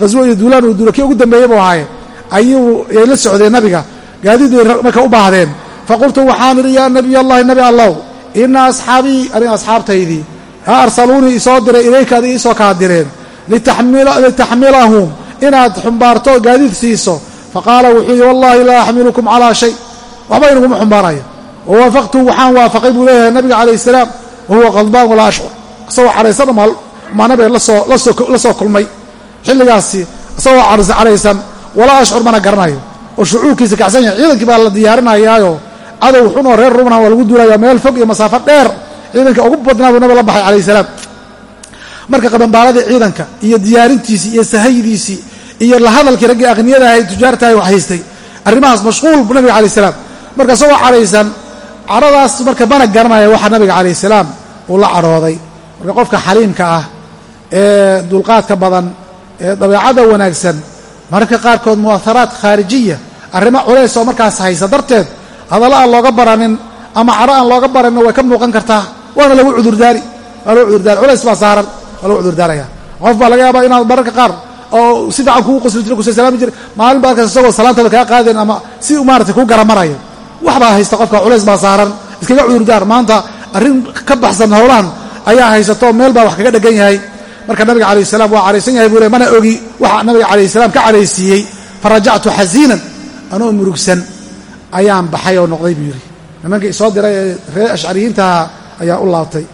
qaswadii duulaan uu duula kii ugu dambeeyey buu ahaaye. Ayuu ay la socdeen nabiga. Gaadiid bay marka u baahdeen. Faqultu waxaan idhi yaa nabiy allahi nabi allow ina asxaabii aniga asxaabtaydii arsaluunii isoo diray ilaykaad iisoo kaa direen. Litaxmilahum inaad xumbaarto gaadiid siiso faqaala wuxuu yidhi wallahi laa axmilukum calaa shay. Waxba inaguma xumbaarayo. Wawaafaqtu waxaan waafaqay buu leeyahay nabiga calayh salaam. Wahuwa qadbaan walaa ashcur isagoo cadhaysan maa nabiga la soo kulmay. Xilligaasi isagoo cadhaysan walaa ashcur mana garanayo. Oo shucuurkiisa kacsan yahay ciidankii baa la diyaarinayaayo cadow xunoo reer rumna waa lagu duulaya meel fog iyo masaafo dheer. Ciidanka ugu badnaa buu nabiga la baxay calayh salaam. Marka qabambaaladii ciidanka iyo diyaarintiisii iyo sahaydiisii iyo la hadalkii raggii aqniyada ahayd tujaartahay wax haystay. Arrimahaas mashquul buu nabiga calayh salaam. Marka isagoo cadhaysan cadhadaas marka mana garanaya waxaa nabiga calayh salaam uu la cadhooday marka qofka xaliimka ah ee dulqaadka badan ee dabeecadda wanaagsan mararka qaarkood mu'aharaad khaarijiya arrimo culays oo markaas haysa darteed hadallo aan looga baranin ama cadho aan looga baranin way ka muuqan kartaa. Waana lagu cudurdaari waa lagu cudurdaari. Culays baa saaran waa lagu cudurdaaraya. Qof baa laga yaabaa inaad mararka qaar oo si fiican kugu qosli jira ku soo salaami jira maalin baa arkas isagoo salaantaba kaa qaadeen ama si maarata kuu garamarayo. Wax baa haysta qofka culays baa saaran iskaga cudurdaar. Maanta arrin ka baxsan howlahan ayaa haysato meel baa wax kaga dhegan yahay. Marka nabiga calayh salaam waa cadhaysan yahay buu le mana ogi waxa nabiga calayh salaam ka cadhaysiiyey farajactu xasiinan anoo murugsan ayaan baxay oo noqday buu yidhi. Nimankii isoo diray ee reer ashcariyiintaha ayaa u laabtay.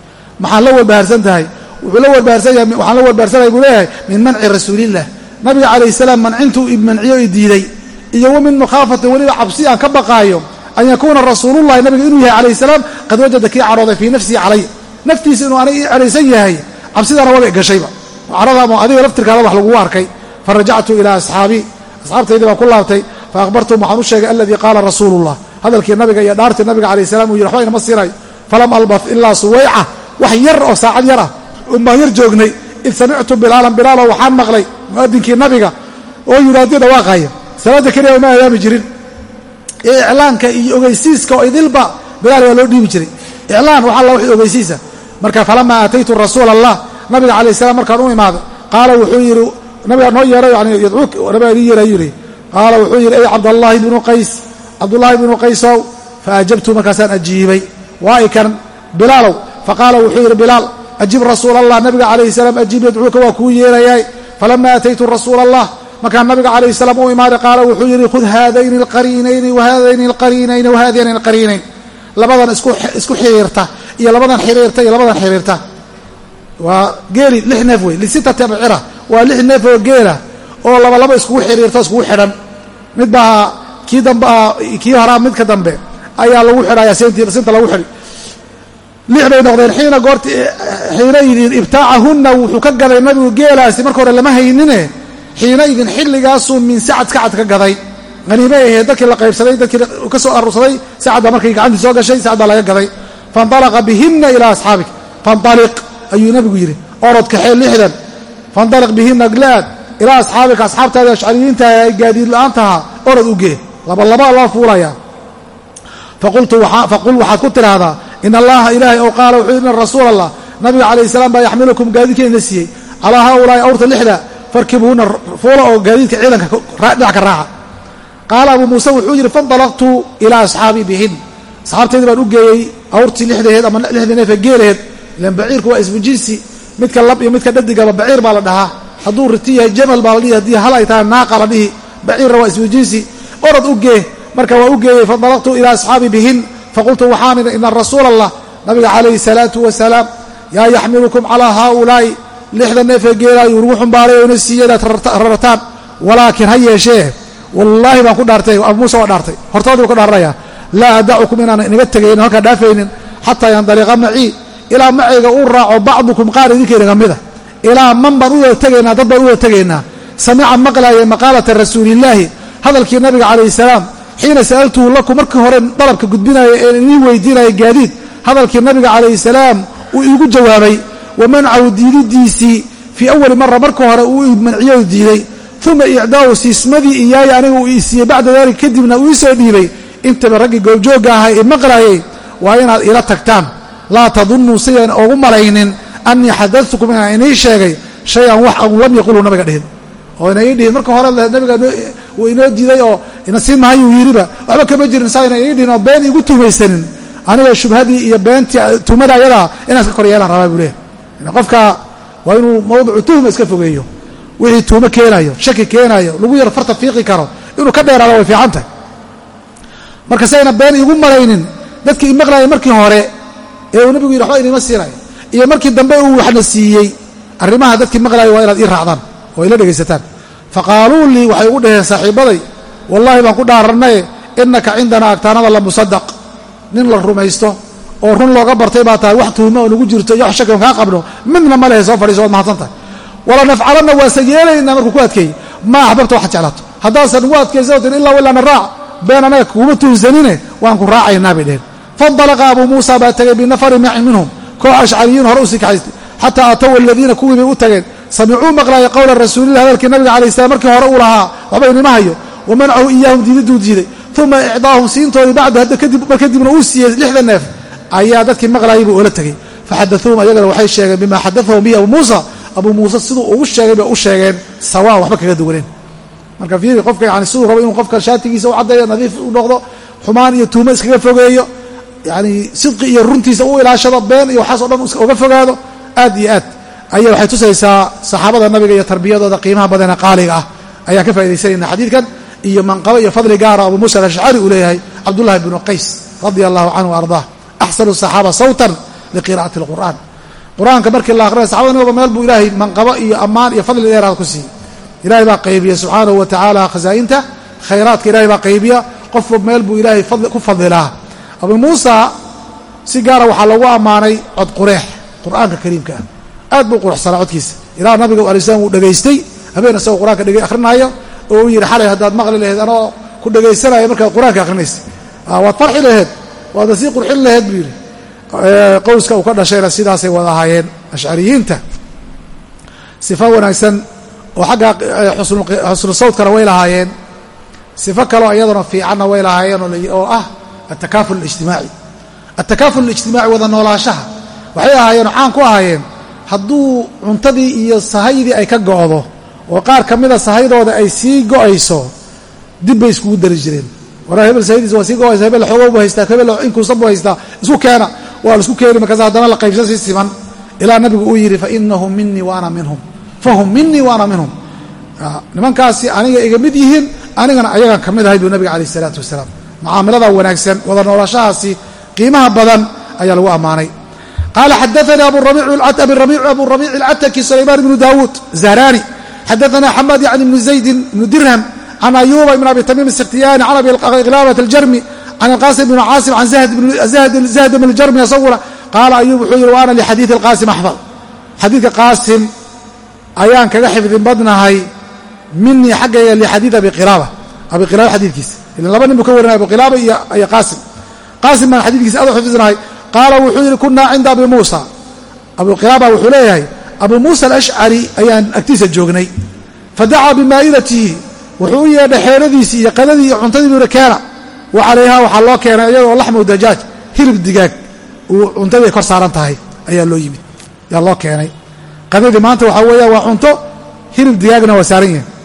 Maxaan la warbaharsan tahay? Wuxuu la warbaharsanya waxaan la warbaharsanaya buu leeyahay min manci rasuulillah. Nabiga calayh salaam mancintuu imanciyo i diiday. Iyo wa min mukhaafatin weliba cabsi aan ka baqaayo an yakuuna rasuulullahi nabiga inuu yahay calayh salaam qad wajada kii cadhooday fii nafsihi calay. Naftiisa inuu aniga ii cadhaysan yahay cabsidaana waba gashayba. Cadhadaama adiga laftirkaada wax lagugu arkay. Farajactu ilaa asxaabii asxaabtaydii baan ku laabtay fa akhbartum waxaan u sheegay aladii qaala rasuulullah hadalkii nabiga iyo dhaartii nabiga calayh salam uu yidhi waxba inama siinayo falam albah ilaa suwayca wax yar oo saacad yar ah un baan yar joognay id samictu bilaalan bilaalo waxaan maqlay mu'adinkii nabiga oo yidhahdii dhawaaqaya salaadda keliya uma aadaami jirin ee iclaanka iyo ogeysiiska oo idilba bilaal waa loo dhiibi jiray iclaan wax alla wixii ogeysiisa marka falamaa aataytu rasuula allah nabiga calayh salaam markaan u imaaday qaala wuxuu yidhi nabigaa noo yeeray yani yadcuuk nabigaa idin yeeray yidhi qaala wuxuu yidhi ey cabdallaahi bnu qays cabdullaahi bnu qaysow faajabtu markaasaan ajiibay waa i kan bilaalow faqaala wuxuu yidhi bilaal ajib rasuula allah nabiga calayhi salaam ajiib yadcuuka waa kuu yeerayaay falama aataytu rasuula allah markaan nabiga calayhi salaam u imaaday qaala wuxuu yidhi khud haadayni alqariinayni wahadayni alqariinayni wahadayni alqariinayn labadan isku xiriirta iyo labadan xiriirta iyo labadan xiriirta waa geeli lix neef wey lisitati abcira waa lix neef oo geela oo labalaba iskugu xiriirta iskugu xidhan. Mid baa kii dambea kii horaa midka dambe ayaa lagu xidhaya sinta lagu xidhi lix bay noqdeen xiina goorti xiinaydin ibtaacahunna wuxuu ka gaday nabigu geelaasi marka hore lama haynine. Xiinaydin xilligaasuu min sacad kacad ka gaday. Haniimay ahayd dadkii la qaybsaday dadkii ka soo aruursaday sacad baa markay gacantii soo gashay sacad laga gaday. Faindalaqa bihina ilaa asxaabik. Faindaliq ayuu nabigu yidhi orod kaxee lixdan. Faindaliq bihina glaad ilaa asxaabika asxaabtaada ashcariyiinta ay gaadiid la'aan tahaa orod u gee. Labalaba loo fuulaya. Faqul waxaad ku tidhaahdaa in allaha ilaahay ow qaala wuxuu ina rasuul allah nabiga calayh salaam baa yaxmilukum gaadiidkeena siiyey. Calaa haaulaai awrta lixda farkibhuna fuula oo gaadiidka ciidanka dhinac ka raaca qaala abuu muuse wuxuu yidhi faindalaqtu ilaa asxaabii bihin asxaabtaydii baan u geeyey awrtii lixdaheed ama lixda neefe geelaheed ilan baciirku waa ismu midka lab iyo midka dhadigaba baciir baa la dhahaa hadduu riti yahay jamal baa la dhihi haddii hal ay tahay naaqa la dhihi baciirna waa ismu jinsi orod u gee marka waa u geeyey faindalaqtu ilaa asxaabii bihin faqultu waxaan idhi ina rasuula allah nabiga calayhi salaatu wasalaam yaa yaxmilukum calaa haaulaa'i lixda neefee geelaayuu ugu xumbaaray oo ina siiyey inaad rartaan walaakiin ha yeeshee wallaahi baan ku dhaartay abu muuse waa dhaartay. Hortoodii buu ka dhaaranayaa. Laa adacukum inaan inaga tegaynin halkaa dhaafaynin xataa yandaliqa macii ilaa macayga uu raaco bacdukum qaar idinkainaga mida ilaa man baan u wada tegaynaa dad baan u wada tegaynaa. Samica maqlaaya maqaalata rasuulillaahi hadalkii nabiga calayhi salaam xiina sa'altuhu lakum markii hore dalabka gudbinaya ee idiin weydiinaya gaadiid hadalkii nabiga calayhi salaam uu iigu jawaabay wa mancahu diididiisii fii awali mara marka hore uu manciyadu diiday uma icdaa'u siismadii iyaaya aniga uu iisiiyey bacda daalika kadibna uu iisoo dhiibay. Intaba raggii goobjoogga ahaa ee maqlaayay waa inaad ila tagtaan laa tadunnuu sidan ogu malaynin annii xadadtukum inaan inii sheegay shay-an wax an lam yaquluu nabiga dhihin oo ina dhihin marka hore nabiga uu inoo diiday oo ina sii mahayuu yidhiba waxba kama jirin saa ina dhihin oo been igu tuhmaysanin aniga shubhadii iyo beentii tuhmada ayadaa inaan iska kor yeelaan rabaa buu leehay qofka waa inuu mawdicu tuhma iska fogeeyo wixii tuumo keenayo shaki keenayo lagu yaro farta fiiqi karo inuu ka dheeraado way fiican tahay marka si ayna been iigu malaynin dadkii imaqlaaya markii hore ee uu nabigu yidhi waxba inima siinayo iyo markii dambe uu waxna siiyey arrimaha dadkii maqlaaya waa inaad ii raacdaan oo ila dhegaysataan. Faqaaluu lii waxay ugu dhaheen saaxiibbaday wallaahi baan ku dhaarannaye innaka cindanaa agtaanada la musadaq nin la rumaysto oo run looga bartay baa tahay wax tuhmo oo nagu jirto iyo wax shaki on kaa qabno midna ma lehe soo fadhiiso waad mahadsan tahay. Wala nafcalanna waase yeelaynaa markuu ku adkeeyey maa axbabta waxaad jeclaato. Haddaasan ugu adkaysan tin illaa wilaana been anaga kuma tuhsanine waan ku raacaynaa bay dheheen. Faindalaqa abuu muusa baa tegay binafari macin minhum koox ashcariyiin hore u sii kaxaystay. Xataa atow aladiina kuwii bay u tageen. Samicuu maqlaaya qowla rasuulilah hadalkii nabiga calayi salam markii hore uu lahaa. Waxba inima hayo. Wa mancahu iyaahum diididuu diiday uma icdaahum siintoodii bacdu hadda mar kadibna uu siiyey lixda neef. Ayaa dadkii maqlaayay buu oola tegey. Faxadauuhum ayagana waxay sheegeen bima xadaahum bihi abuu muusa abuu muuse siduu ugu sheegay bay u sheegeen sawaan waxba kaga duwaneen. Marka fiiri qofka yani siduu rabo inuu qofka shaatigiisa u caddeeyo nadiif u noqdo xumaan iyo tuumo iskaga fogeeyo yani sidqi iyo runtiisa u ilaashado been iyo waxaas o dhan uga fogaado aad iyo aad. Ayay waxay tusaysaa saxaabada nabiga iyo tarbiyadooda qiimaha badana qaaliga ah. Ayaan ka faaidaysanayna xadiidkan iyo manqabo iyo fadli gaara abuu muusa alashcari uu leeyahay cabdullahi bnu qays radia allahu canhu ardaa axsanu saxaaba sawtan liqira'ati alqur'an qur'aanka markii la aqrinaya saxabada nabiga meel buu ilaahay manqabo iyo ammaan iyo fadli dheeraad ku siiyey. Ilahay baa qaybiya subxaanahu wa tacaala khasaa'inta khayraadka ilahay baa qaybiya. Qofba meel buu ilaahay ku fadilaa abuu muusa si gaara waxaa lagu ammaanay cod qureex qur'aanka kariimka ah. Aad buu quruxsanaa codkiisa. Ilaa nabiga alay slam uu dhegaystay habeen isagoo qur'aanka dheg akhrinaayo oo uu yidhi xalay haddaad maqli laheyd anoo ku dhegaysanaya markaad qur'aanka akhrinaysay. Waad farxi laheyd waadna sii qurxin laheyd buu yidhi. Qowska uu ka dhashayna sidaasay wada ahaayeen ashcariyiinta sifo wanaagsan oo xagga xusnu sawdkana way lahaayeen. Sifo kaleo iyaduna fiicanna way lahaayeen oo ah atakaaful alijtimaaci atakaaful alijtimaaci wada noolaanshaha waxay ahaayeen caan ku ahaayeen hadduu cuntadii iyo sahaydii ay ka go'do oo qaar ka mida sahaydooda ay sii go'ayso dib bay iskugu dari jireen waraa hebel sahaydiis waa sii go'aysa hebel xoogow bu haystaa hebel inkuusan bu haystaa isku keena waa la isku keeni markaas haddana la qaybsan si siman ilaa nabigu uu yidhi fainahum minii wa ana minhum fahum minii wa ana minhum nimankaasi aniga iga mid yihiin anigana ayagan ka mid ahay buu nabiga calayh isalaatu wasalaam mucaamilada wanaagsan wada noolashahaasi qiimaha badan ayaa lagu ammaanay. Qaala xadaanii abu rabiic alcataki sulaymaan ibnu daawuud zahrani xadaana xamad yani ibnu zaydin ibnu dirham can ayuba ibn abi tamiim asikhtiyaani can abi qilaabat aljarmi can alqaasim ibn caasim can zahd ibn jarmi asaguna qaala ayub wuxuu yihi wa ana lixadiidi alqaasim axfad xadiidka qaasim ayaan kaga xifdin badnahay minii xaggayga lixadiid abi qilaaba abi qilaaba xadiidkiisa ilan laba nin buu ka warinaya abu qilaaba iyo qaasim. Qaasim baan xadiidkiisa aad u xifdisnahay qaala wuxuu yidhi kunaa cinda abi muusa. Abu qilaaba wuxuu leeyahay abu muusa alashcari ayaan agtiisa joognay. Fadacaa bimaa'idatihi wuxuu u yeedhay xeeradiisii iyo qadadii iyo cuntadii buu keena. Wa calayhaa waxaa loo keenay iyadoo laxmu dajaaj hilib digaag uu cuntadii kor saaran tahay ayaa loo yimid. Yaa loo keenay. Qadadii maanta waxaa weeyaan waa cunto hilib digaagna waa saaran yihiin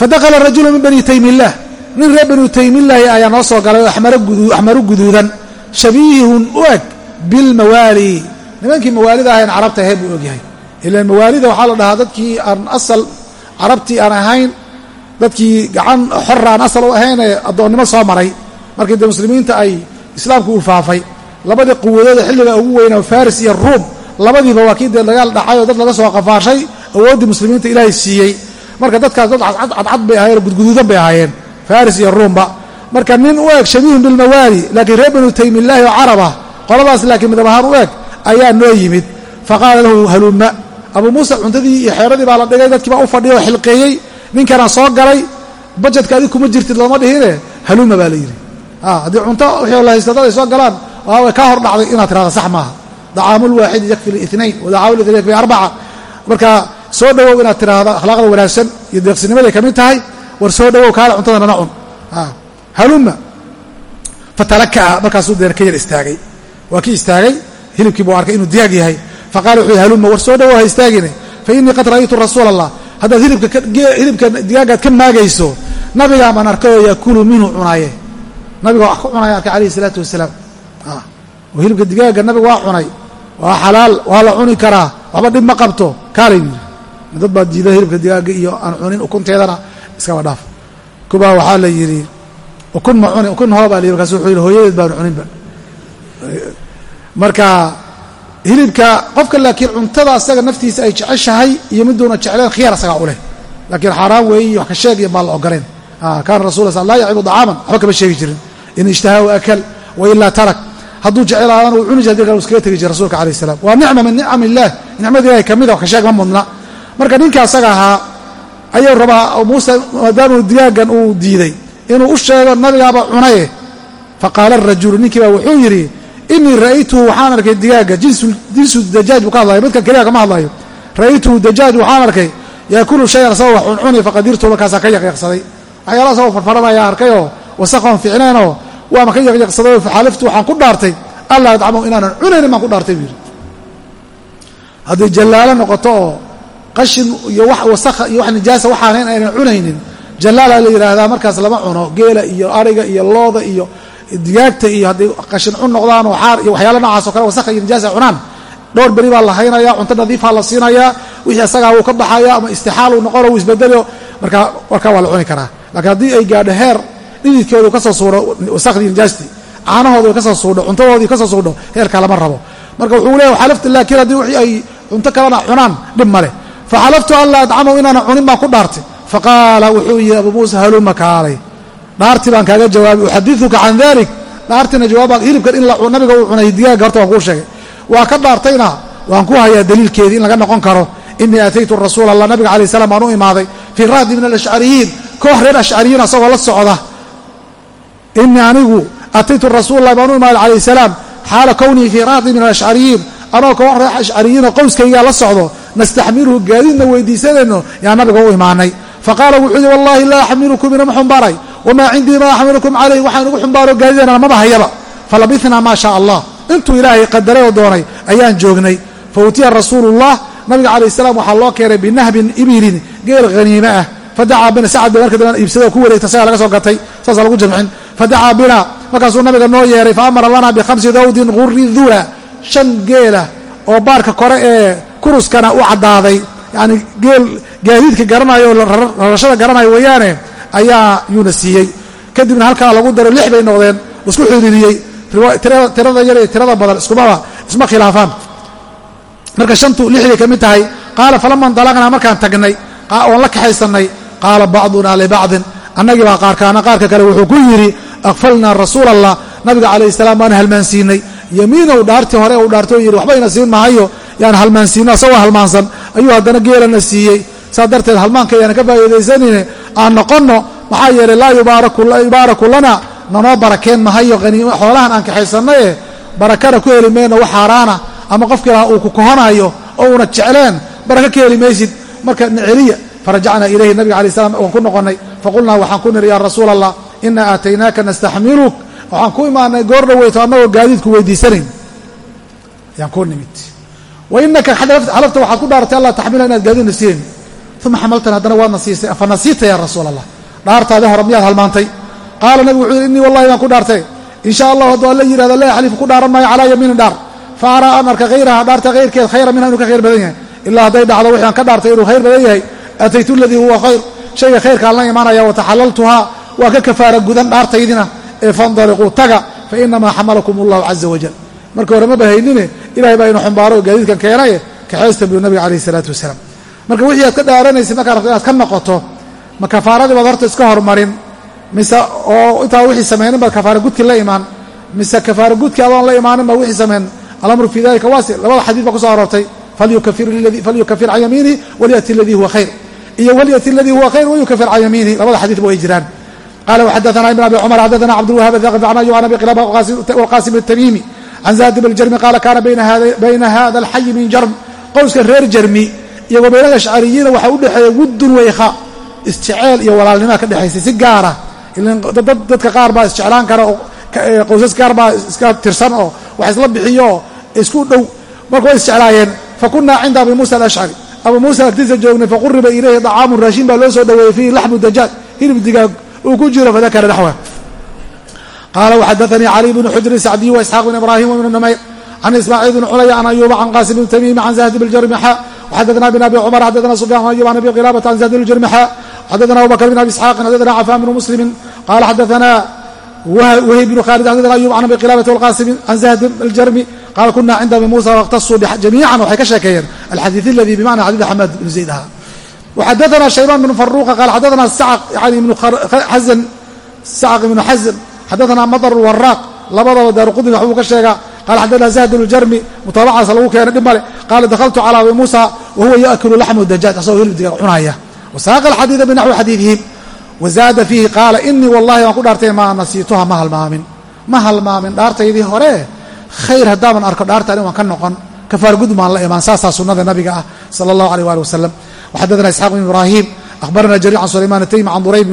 fadakala rajulu min bani taymillaah nin reer banu taymillaahi ayaa noo soo galay oo axmaru guduudan shabiihun u eg bilmawaali nimankii mawaalida ahayn carabta ahayn buu ogyahay ilaan mawaalida waxaa la dhahaa dadkii aan asal carabtii aan ahayn dadkii gacan xorra aan asal u ahayn ee addoonnimo soo maray markii dee muslimiinta ay islaamku uu faafay labadii quwadooda xilliga ugu weynaa faris iyo ruum labadiiba waa kii dee dagaal dhacay oo dad laga soo qafaashay awooddii muslimiinta ilaahay siiyey marka dadkaas dad cadcad bay ahayen gudguduudan bay ahaayeen. Faris iyo ruumba. Marka nin u eg shabiihun bilmawaali laakiin reer banu taymillaahi oo carab ah qoladaas laakiin midab ahaan u eg ayaa noo yimid. Faqaala lahu halumma abuu muusa cuntadii iyo xeeradii baa la dhigay dadkii baa u fadhiya oo xilqeeyey. Ninkana soo galay bajetka adig kuma jirtid looma dhihine halumma baa la yidhi. Haddii cunto wixii la haysta dad ay soo galaan way kaa hor dhacday inaad tirahda sax maaha. Dacaamu lwaaxidi yakfi liinayn wadacaamu lithnayn yakfi arbaca. Marka soo dhowow inaad tiraahdo akhlaaqda wanaagsan iyo deeqsinimaday ka mid tahay war soo dhowow kaale cuntada nana cun. Halumma fatalaka'a markaasuu deen ka yar istaagay. Waa kii istaagay? Hilibkii buu arkay inuu diyaag yahay. Faqala wuxuu yhi halumma war soo dhowow ha istaagine. Fa innii qad ra'aytu rasuula allah haddaad hilibka digaagaad ka maagayso nabigaa baan arkay oo yaakulu minhu cunaaye. Nabiga wax ku cunaya arkay calayhi isalaatu wasalaam. Oo hilibka digaaga nabiga waa cunay. Waa xalaal waa la cuni karaa. Waxba dhib ma qabto kaalay yidhi dad baa diida hilibka digaaga iyo aan cunin ukunteedana iskaba dhaaf. Kubaa waxaa la yidhi ukun ma cuni ukun hoo baa la yidhi markaas wuxuu yidhi hooyadeed baanu cuninba marka hilibka qofka laakiin cuntada asaga naftiisa ay jeceshahay iyo miduuna jecleen khiyaar asagaa u leh. Laakiin xaaraan weeye wax ka sheeg iyo baan la ogoleen kaana rasul sal laa yacibu dacaaman waxba kama sheegi jirin. In ishtahaa u akal wa ilaa tarak. Hadduu jecelaadana uu cuni jir u iskaga tegi jira rasulka alayh salam waa nicma min nicam illaah nicmada ilahay kamida wax ka sheeg ma mudna marka ninka asaga ahaa ayuu rabaa muuse maadaamuu digaagan uu diiday inuu u sheego nabigaaba cunaye. Faqaala arajulu ninkii baa wuxuu yidhi inii ra'aytuhu waxaan arkay digaaga jinsu dajaaj buu ka hadlaya midkan keliya kama hadlayo ra'aytuhu dajaaj waxaan arkay yaakulu shayan asagoo wax cuncuni faqadirtu markaasaa ka yaqyaqsaday. Waxyaalaha asagoo farfaranaya arkayoo wasaqoon ficneenoo waama ka yaqyaqsadayoo faxaliftu waxaan ku dhaartay. Alla adcamo inaanan cunaynin baan ku dhaartay buu yidhi. Hadday jallaalo noqoto oo qashin iyo wax wasakha iyo wax nijaasa waxaanayn aynan cunaynin. Jallaalaa la yidhaahdaa markaas lama cuno. Geela iyo ariga iyo looda iyo digaagta iyo hadday qashin cun noqdaan oo xaar iyo waxyaala noocaas o kale wasakha iyo nijaasa cunaan. Dhowr beri baa la haynaya cunto nadiifaa la siinayaa wixii asagaa wuu ka baxaya ama istixaal uu noqono uu isbedelo markaa warkaa waa la cuni karaa. Laakiin haddii ay gaadho heer dhididkoodu ka soo suudho wasakhdii nijaastii caanahooda ka soo suudho cuntadoodii ka soo suudho heerkaa lama rabo. Marka wuxuu leeya xalafta laakiin haddii wixii ay cunto kalena cunaan dhib male faxalaftu an laa adcamahu inaana cunin baan ku dhaartay faqaala wuxuu yihi abuu muusa haluma kaalay dhaartii baan kaaga jawaabay uxadiuka can dalik dhaartiina jawaabaa hilibkan in nabiga uu cunay digaaga horta waan kuu sheegay waa ka dhaartayna waan ku hayaa daliilkeedii in laga noqon karo inii aataytu rasuula allah nabiga alay slam baan u imaaday fii rahdi min alashcariyiin koox reer ashcariyiin asagoo la socda inii anigu ataytu rasuulalah baan u imaaday calayh salaam xaala kownii fii rahdi min alashcariyiin anoo koox reer ashcariyiinoo qowskaygaa la socdo. Nastaxmiluhu gaadiidna weydiisanayno yaa nabiga u imaanay. Faqaala wuxuu yihi wallahi laa axmilukum inama xumbaray. Wamaa cindii maa axmilukum calayh waxaan igu xumbaaro gaadiidana maba hayaba falabithnaa maa shaa allah. Intuu ilaahay qadaray oo doonay ayaan joognay. Fa utiya rasuulullah nabiga calayh salaam waxaa loo keenay binahbin ibilin geel haniime ah. Fadacaa bina sacad bay marka dambe iibsadoo ku wareegta sagaa laga soo gatay. Saasa lagu jamcin fadacaa bina markaasuu nabiga noo yeeray fa amara lanaa bikhamsi dawdin guri dula shan geela oo baarka kore ee kuruskana u caddaaday. Yacni geel gaadiidka garanayo rarashada garanayo weeyaane ayaa yuuna siiyey. Kadibna halkaa lagu daro lix bay noqdeen isku xiriiriyey tirada yar iyo tirada badan iskumaba isma khilaafaan. Marka shantu lixday ka mid tahay. Qaala falama indalaqnaa markaan tagnay oon la kaxaysannay? Qaala bacduna libacdin annagii baa qaarkaana qaarka kale wuxuu ku yidhi aqfalnaa rasuula allah nabiga calayh salaam baan halmaansiinay yamiinow dhaartii hore uu dhaartoo yidhi waxba ina siin mahayo yaan halmaansiino asagoo halmaansan. Ayuu haddana geelana siiyey. Saas darteed halmaanka ayaan ka faa'iidaysanayne aan noqonno maxaa yeelay laa yubaaraku lana nanoo barakeen mahayo xoolahan aan kaxaysannaye barakana ku heli mayno wax xaaraana ama qofkii lahaa uu ku kohanayo oo una jecleen baraka ka heli maysid. Marka naceliya farajacnaa ilayhi nabiga alay slam waan ku noqonnay. Faqulnaa waxaan ku nidhi yaa rasuula allah inaa aataynaaka nastaxmiluk waxaan ku imaanay goor dhaweyto annagoo gaadiidku weydiisanayn ayaan ku nimid. Wa inaka xalafta waxaad ku dhaaratay allah taxmila inaad gaadiidna siinayn uma xamaltan haddana waadna siisay afa nasiita ya rasuula allah dhaartaadi hore miyaad halmaantay? Qaala nabigu wuxuu yidhi innii wallahi baan ku dhaartay. In sha hadduu alla yihahdo la yaxlifu ku dhaaran maayo calaa yamiinin dhaar. Fa araa an arka hayraha dhaarta hayrkeed khayra minha inuu ka khayr badan yahay. Ilaa hadday dhacdo wixi aan ka dhaartay inuu khayr badan yahay. Ataytu aladii huwa khayr. Shayga khayrkaan la imaanaya wataxalaltuhaa waa ka kafaara gudan dhaartaydina ee fandaliquu taga fa inamaa xamalakum allahu caza wajal marka hore ma bahaynine ilahay baa inu xumbaaro oo gaadiidkan keenaye kaxaysta buu nabiga calayh isalaatu wasalaam. Marka wixii aad ka dhaaranaysid markaa rabto inaad ka noqoto ma kafaaradii baad horta iska hormarin mise oo intaa wixii samaynin baad kafaara gudki la imaan mise kafaara gudkii adoon la imaanin ba wixii sameen alamru fii dalika waasi. Labada xadiid baa ku soo aroortay. Falyukafir can yamiinihi walyati aladii huwa khayr. Iyo walyati aladii huwa khayr wayukafir can yamiinihi. Labada xadiidba way jiraan qala wxadana ibn abi cumar xadana cabdulwahab athaqfi can ayub an abi qilaba waqasim الtamimi can zaadi bn jarmi qaala kaana bayna hada alxayi min jarm qowska reer jarmi iyo wabayna ashcariyiina waxaa u dhexeeya wuddun weykha isjeceel iyo walaalnimaa ka dhexaysay si gaara dadka qaar baa isjeclaan kara oo qowsas qaar baa iska tirsan oo wax isla bixiyo oo isku dhow marka way isjeclaayeen fakunaa cinda abi muusa alashcari abu muusa agtiisa joognay faquriba ilayhi dacaamun raashin baa loo soo dhoweeyey fiihi laxmu uu ku jiro fadakara naxwa. Qaala waxadaanii cali bnu xujrin sacdiy waisxaaq bn ibrahim bn numayr can ismaaciil bn culaya can ayuuba can qaasim bn tamiimi can zahd bjarmixa xadana bn abi cumar xadana sufyan can ayub can abi qilaabata can zahd bjarmixa xadana abubakr bn abi isxaaqin xadana cafaan bn muslimi qaala xadana wahib bn khalid xadana ayub can abi qilaabata wlqasim can zahd aljarmi qaala kuna cinda abi muusa wاkhtasuu jamiican waxay ka sheekeeyeen alxadiid aladi bimacna xadiid وxadثna شhيبان بن فروqa qال xadثna xزن sacq بن xزن xadثna mطر الوراq labadaba daarqudni waxbuu ka sheegaa qala xadana zahd bn jarmi mutaabacaasa lagu keenay dhib male qaala dakhaltu calى abi muusa wa huwa yaakulu laxmu dajaaj asagoo hilib digaag cunaya wasaaqa alxadiida binaxwi xadiidihim wazaada fiihi qaala inii wallahi waan ku dhaartay maa nasiituha ma halmaamin ma halmaamin dhaartaydii hore khayr haddaaban arko dhaarta ani waan ka noqon kafaar gudmaan la imaan saasaa sunnada nabiga ah sala allahu aleyh ali wasalam waxadadana isxaaq bn ibraahim akhbarana jariir can sulayman ataymi can durayb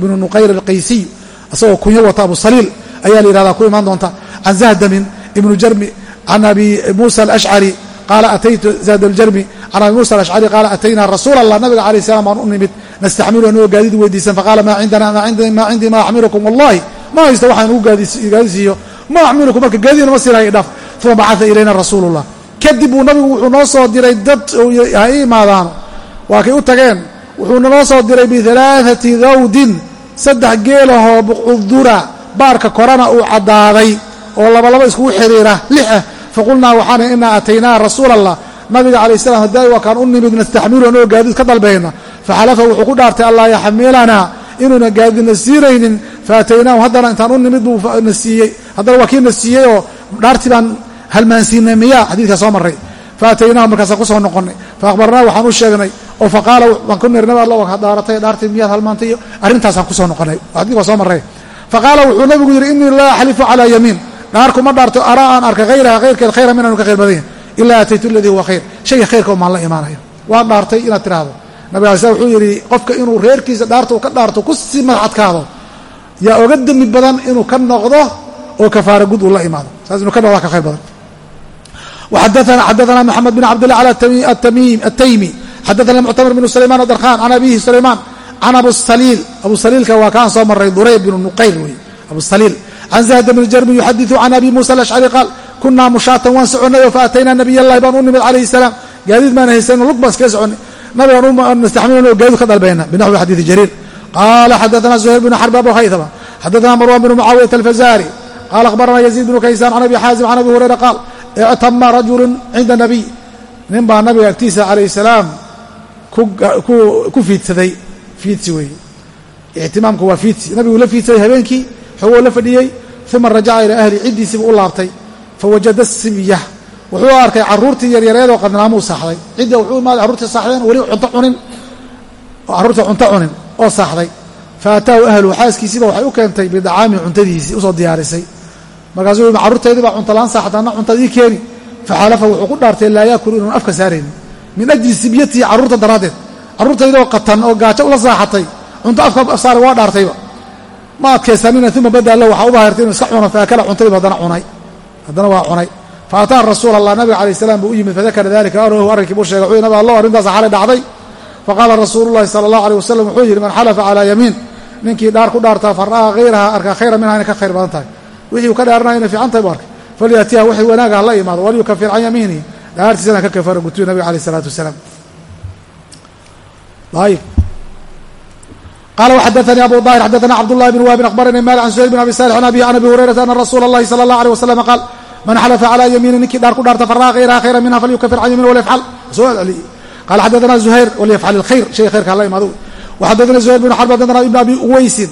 bnu nuqayr alqaysiy asagoo kunyo wata abu saliil ayaa la yihahdaa ku imaan doonta can zahdamin ibnu jarmi can abi muusa alashcari qaala ataytu zahd aljarmi can abi muusa alashcari qaala ataynaa rasuula allah nabiga alayh salam waan u nimid nastexmilu anugoo gaadiid weydiisan faqaala maa cindana maa cindii maa axmilukum wallahi ma haysto waxaan ugu gaadisiiyo ma axmilukum marka gaadiidna ma siinaya idhaaf uma bacaa ilayna rasuulu llah kadib uu nabigu wuxuu noo soo diray dad ha imaadaano waa kay u tageen. Wuxuuna noo soo diray bialaaثati dawdin saddex geelahoo buqcudura baarka korana uu caddaaday oo labalaba iskugu xiriira lix. Ah faqulnaa waxaan inaa ataynaa rasuula allah nabiga calayh salam haddaay waa kaan u nimid nastaxmilu anoo gaadiid ka dalbayna. Faxalafa wuxuu ku dhaartay allaa yaxmilanaa inuuna gaadiidna siinaynin. Faataynaahu haddana intaan u nimid buu na siiyey. Haddana waa kii na siiyey oo dhaartii baan halmaansiinay miyaa. Xadiidkaa soo marray faataynaahu markaasaan ku soo noqonnay faaqbarnaa waxaan u sheegnay oo faqaala waan ku niri nabi alla waa dhaaratay dhaartii miyaad halmaantay iyo arrintaasaan ku soo noqonnay xadiidka waa soo marray faqaala wuxuu nabigu yidhi inii laa axlifu calaa yamiin dhaarku ma dhaarto araa aan arka hayraha khayrkeed khayra minanu ka khayr badan yahy ilaa ataytu aladii huwa khayr shayga khayrka umaan la imaanayo waan dhaartay inaad tiraahdo nabig alay slam wuxuu yidhi qofka inuu reerkiisa dhaarta uu ka dhaarto ku sii madxadkaado yaa oga demi badan inuu ka noqdo oo kafaara gud uu la imaado saas inuu ka noqdaa ka khayr badan xadana mxamed bn cabdillah ataymi xadana muctamir bn sulayman darkhan can abihi sulayman can abusaliil abusaliilka waa kaan soo maray durayb bnu nuqayr wey abusaliil can zahd bn jarmi yuxadiثu can abi musa alashcari qaal kunaa mushaatan waan soconay faataynaa nabiy allahi baan u nimid calayhi salaam gaadiid maan haysan lug baan iskaga soconay nabigaan nastaxmiln gaadiid ka dalbayna binaxwi xadiidi jariir qaala xadaana zuhayr bn xarb abu haythama xadaana marwan bn mucaawiyat alfazari qaala akhbarana yaziid bnu kaysaan can abi xaazim can abi hurayra qaal ictama rajulu cinda nabiy nin baa nabiga agtiisa calayh salaam ku fiidsaday. fiidsi weeye. ictimaamku waa fiidsi. nabigu la fiidsaday habeenkii xogoo la fadhiyey uma rajaca ilaa ahli ciddiisiibu u laabtay. fawajada sibya wuxuu arkay carruurtii yaryareedoo qadnaamuu saaxday. cidda wuxuu imaaday carruurtii saaxdeen weli cunto cunin carruurtii cunto cunin oo saaxday. fa ataahu ahluhu xaaskiisiiba waxay u keentay bidacaami cuntadiisii u soo diyaarisay markaasuu yii carruurtaydii baa cuntolaan saaxda anna cuntadii keeni. Faxalafa wuxuu ku dhaartay laa yaakulu inuun afka saaraynin. Min ajli sibyatii carruurta daraaddeed carruurtaydoo qatan oo gaajo ula saaxatay cunto afka afsaara waa dhaartayba. Ma adkaysanina uma badaa lahu waxaa u baahirtay inuu iska cuno faakala cuntadiiba haddana cunay. Haddana waa cunay. Fa ataa allah nabiga calayh salaam buu u yimid fadakara dalika arahu arrinkii buu sheegay. Wuxuu nabi allow arrintaasa xalay dhacday. Faqaala rasuulu llahi sala allahu aleyh wasalam wuxuu yidhi man xalafa calaa yamiin ninkii dhaar ku dhaartaa fara'aa hayraha arkaa khayra minha inay ka khayr badan tahay wixii uu ka dhaaranayo inay fiican tahay bu arkay falyatiha wixii wanaaga hala imaado walyukafir can yamiinihi dhaartiisana ka kafara gutuy nabiga alayh isalaatu wasalaam ayib qala wxadaثnي abu ظاhir xadaثna cbdالlahi بn wahbin akhbarani mali can suhayl bn abi salix an abi can abi hurayrata ana rasuula اllahi salى اllah alيه wasalam qaal man xalafa calى yamiini ninkii dhaar ku dhaarta fara'a hayraha khayra minha falyukafir can yamin walyafcal soo celceliyey qala xadaثna zuhayr walyafcal اlkhayr shay khayrka hala imaado waxadaثna zuhayr bn xarb xadaثna ibn abi uweysin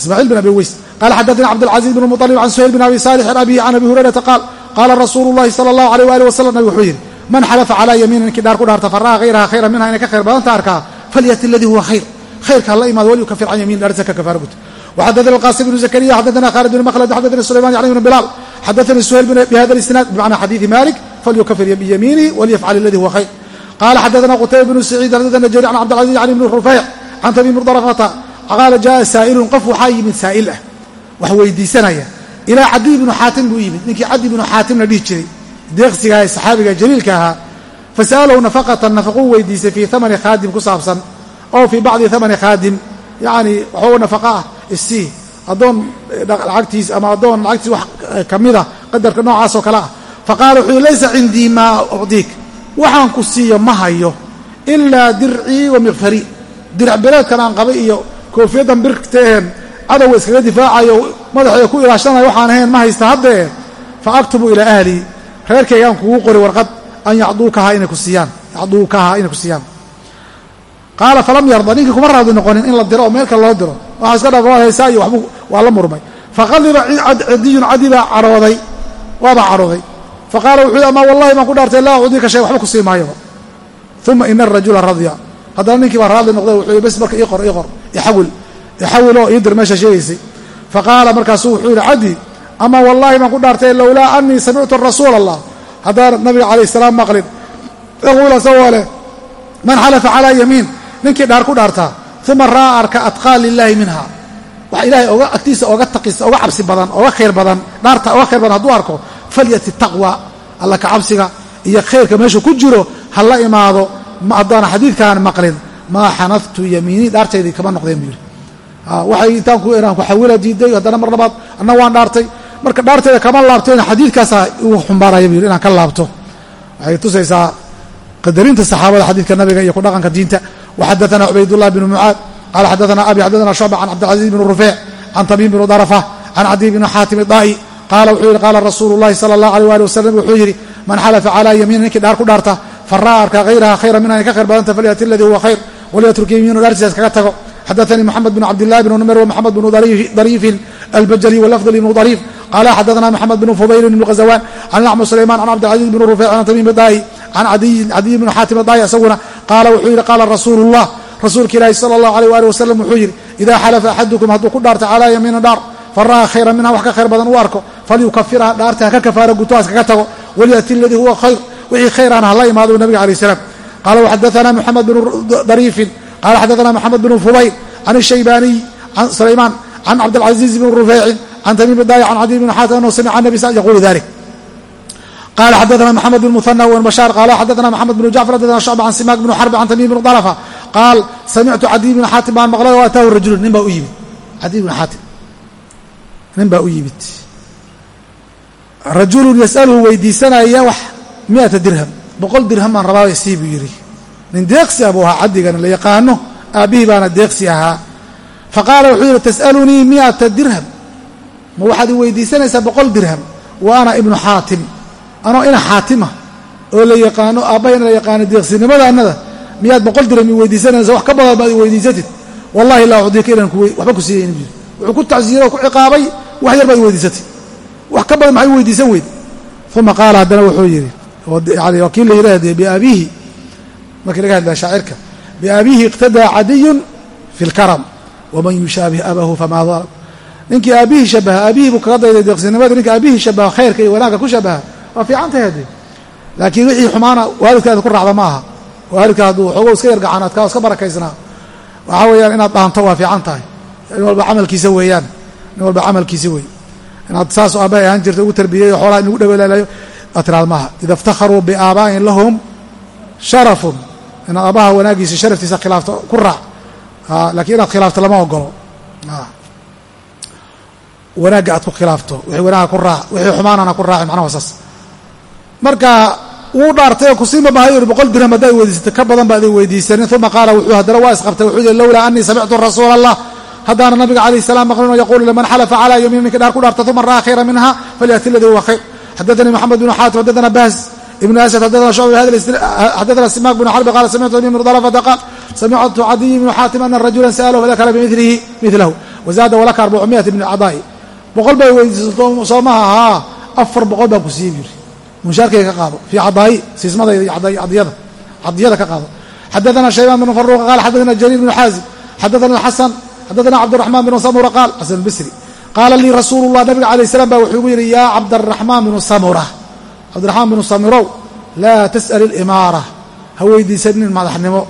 ismaaciil bin abi weys qala xadaثna cabdاlcaزiz bn muطلب can suhayl bin abi salix an abihi can abi hurayrata qaal qaala rasuulu اllahi salى اllahu alيyh wali wasalam nabig wuxuu yidhi man xalafa calaa yamiinin ninkii dhaar ku dhaarta fara'a hayraha khayra minha inay ka khayr badanta arkaa falyati aladii huwa khayr khayrka hala imaado walyukafir can yamin dhaarta ka kafaara guto وxadثna الqاsim بن زكريا xadثna khالد بن mkلد xadثna سليمان يعني بن بلال xadثnي سهيل بhda الاسناad بمعنى xadيiثi mالك فlyukfir بيمينه وlyfcل الذي huوa khayر qال xadثna qتيبة بن سعيid xadثna jرير عن cبدالعزيز عن بن رفيع can تميم بن faqaala jaaa saa'ilun qof waxaa yimid saa'il ah wax weydiisanaya. Ilaa cadi ibnu xaatim buu yimid. Ninkii cadi ibnu xaatimna dhihi jiray deeqsiga aha ee saxaabiga jaliilka ahaa fa sa'alahu nafaqatan nafaquu weydiisay fii amani khaadim ku saabsan oo fii bacdi amani khaadim yacni waxooga nafaqa ah isii addoon eh, lacagtiis ama addoon lacagtiis wax eh, ka mida ah, qadarka noocaas oo kale ah. Fa qaala wuxuu yihi laysa cindii maa ucdiik waxaan ku siiyo ma hayo ilaa dircii wa miqfari dirac bereedkan aan qabay iyo koofiyaddan birtaheen cadowga iskaga difaacayo madaxeeda ku ilaashanaya waxaan ahayn ma haysta haddee fa aktubu ilaa ahlii reerkaygaan kugu qori warqad an yacduukaha inay ku siiyaan yacduukaha inay ku siiyaan qaala falam yarda ninkii kuma raadi noqonin in la diro oo meel kale loo diro. Waxaa iska dhaaf waad haysaa iyo waxbuu waa la murmay. Faqadiba cidiyun cadi baa cadhooday waabaa cadhooday faqaala wuxuu amaa wallahi baan ku dhaartay laa ucdiika shay waxba ku sii maayoba uma ina arajula radya haddana ninkii baa raadli noqday wuxuu yii bes marka ii qor ii qor ixawil ixawiloo ii dir meesha sheegaysay faqaala markaasuu wuxuu yidhi caddi ama wallaahi baan ku dhaartay lowlaa anii samictu rasuula allah haddaan nabiga calayh salaam maqlin yaquul asagoo leh man xalafa calaa yamiin ninkii dhaar ku dhaartaa uma ra'aa arka atqaa lilaahi minha wax ilaahay oga agtiisa oga taqisa oga cabsi badan oga khayr badan dhaarta oga khayr badan hadduu arko falyati taqwa alla ka cabsiga iyo khayrka meesha ku jiro ha la imaado haddaan xadiidkaan maqlin maa xanaftu yamiinii dhaartaydii kama noqdeen buu yidhi. Ah, waxay intaan kuxawila diiday haddana mar labaad anna waan dhaartay. Marka dhaarteeda kama laabteen xadiidkaasa ah uu xumbaaraya buu yidhi inaan ka laabto. Waxay tusaysaa qadarinta saxaabada xadiidka nabiga iyo ku dhaqanka diinta. Waxadaana cubaydullah binu mucaad qaala xadaana abi xadaana shucba can cabdilcaziiz bni rufeec can tabiim bni darafa can cadiy bni xaatim idaa'i qaala wuxuu yidhi qaala rasuulu llahi sala allah aleyh waali wasalam wuxuu yidhi man xalafa calaa yamiin ninkii dhaar ku dhaarta faraa'a arkaa hayraha khayra minha ka khayr badanta falyati aladii huwa khayr walyatrukiminarsidaas kaga tago xadaanii moxamed bn cabdillahi bn numer wamaxamed bnu dariifin albajali walafdl ibnu dariif qaala xadaana maxamed bnu fubayrin ibnu ghazawaan can axmed sulayman can cabdilcaziiz bn rufeyc can tamiim daahi can cadiy bn xaatim daahi isaguna qaala wuxuu yidhi qaala rasuulu llah rasuulka ilaahi sala allahu aleyh waali wasalam wuxuu yidhi idaa xalafa axadukum hadduu ku dhaarto calaa yamiina dhaar fara'aa khayra minha wax ka khayr badan u arko falyukafirha dhaarta haka kafaara guto haskaga tago walyati aladii huwa khayr wixii khayr aan hala imaado nabiga alayh salaam qala xadaثna moxamed bn dariifin qala xadaثna moxamed bn fubayl can الshaybaaniy can sulaymaan can cabdilcaziiz bn rufeycin can tamiim idayi can cadiy bn xaatim anhu samica nabi s yaqulu dalik qala xadaثna mxamed bn muhanى wn bashaar qala xadaثna mxamed bn jacfar xadaثna shucba can simaak bn xarbi can tamiim bn darafa qaal samictu cadiy bn xaatim baan maqlay o ataahu rajulun nin baa u yimid cadiy bn xaatim nin baa u yimid rajulun yas'aluhu weydiisanaya wax miata dirham boqol dirham baan rabaa sii buu yidhi. Nin deeqsi ah buu ahaa caddigana la yaqaano aabbihii baana deeqsi ahaa. Faqaala wuxuu yidhi tas'alunii miata dirham. Ma waxaad i weydiisanaysaa boqol dirham? Wa ana ibnu xaatim. Anoo ina xaatima oo la yaqaano aabbahayna la yaqaano deeqsinimadaannada. Miyaad boqol dirham i weydiisanaysa wax ka badan baad i weydiisatid. Wallahi laa ucdiika inaan waxba ku siiyayni buu yidhi. Wuxuu ku tacsiiro oo ku ciqaabay wax yar baad i weydiisatay wax ka badan maxay weydiisan weyde uma qaala haddana wuxuu yidhi yani waa kii la yidhaahdee biabiihi markii laga hadlaya shaacirka biabiihi iqtadaa cadiyun fi lkaram waman yushaabih abahu famaa dalam ninkii aabihii shabaha aabihii buu kaga dayday deeqsinimada ninka aabihii shabaha khayrka iyo wanaagga ku shabaha waa fiican tahay haddee laakiin wixii xumaana waalidkaada ku raacda ma aha waalidka hadduu xoogo iska yargacanaadkaa o iska barakaysnaa. Waxaa weeyaan inaad dhaanto waa fiican tahay. Nin walba camalkiisa weeyaan. Nin walba camalkiisa wey inaad saas aabbahay ahaan jirta ugu tarbiyeeyo xoolaha inugu dhaweelaalayo waa tiraad maaha ida iftakharuu biaabaa'in lahum sharafun. Inaad aabbaha wanaagiisa sharaftiisa khilaafto ku raac. Laakiin inaad khilaafto lama ogolo wanaagga aad ku khilaafto wixii wanaaga ku raac wixii xumaanana ku raaci macnaha saas. Marka wuu dhaartay oo kusiima yuri boqol dirham haddaad weydiisatay ka badan baad weydiisanin uma qaala wuxuu haddana waa isqabtay wuxuu yihi lowlaa anii samictu rasuula allah haddaana nabiga calayh salam maqlin oo yaquulu liman xalafa calaa yamiin dhaar ku dhaarta uma ra'a khayra minha falyati aladii huwa khayr xadaثanii moxamed bnu xaatim xadaثana bahs ibnu asad xadaثana shucba xadaثana simaak bnu xarbi qala samictu abi bnu dalafata qaal samictu cadiy bnu xaatim ana rajula sa'alahu fadakara bimilihi milahu wazaada walaka arbacumiyati min acdaa'i boqol bay weydiisato soo maha haa afar boqol baa ku siiye buyiri mushaarkayga ka qaado fii cadaa'i siismadayda iyo cadiyada cadiyada ka qaado xadaثna shaybaan bn faruqa qal xadaثna jariir bn xaazim xadaثna xasan xadaثna cabdالرaحman bn samura qaal xasan اbsri qaala lii rasuululah nabiga alay slam baa wuxuu igu yidhi yaa cabdaraxmaan binu samura cabdiraxmaan binu samurow laa tas'al ilimaara ha weydiisanin madaxnimo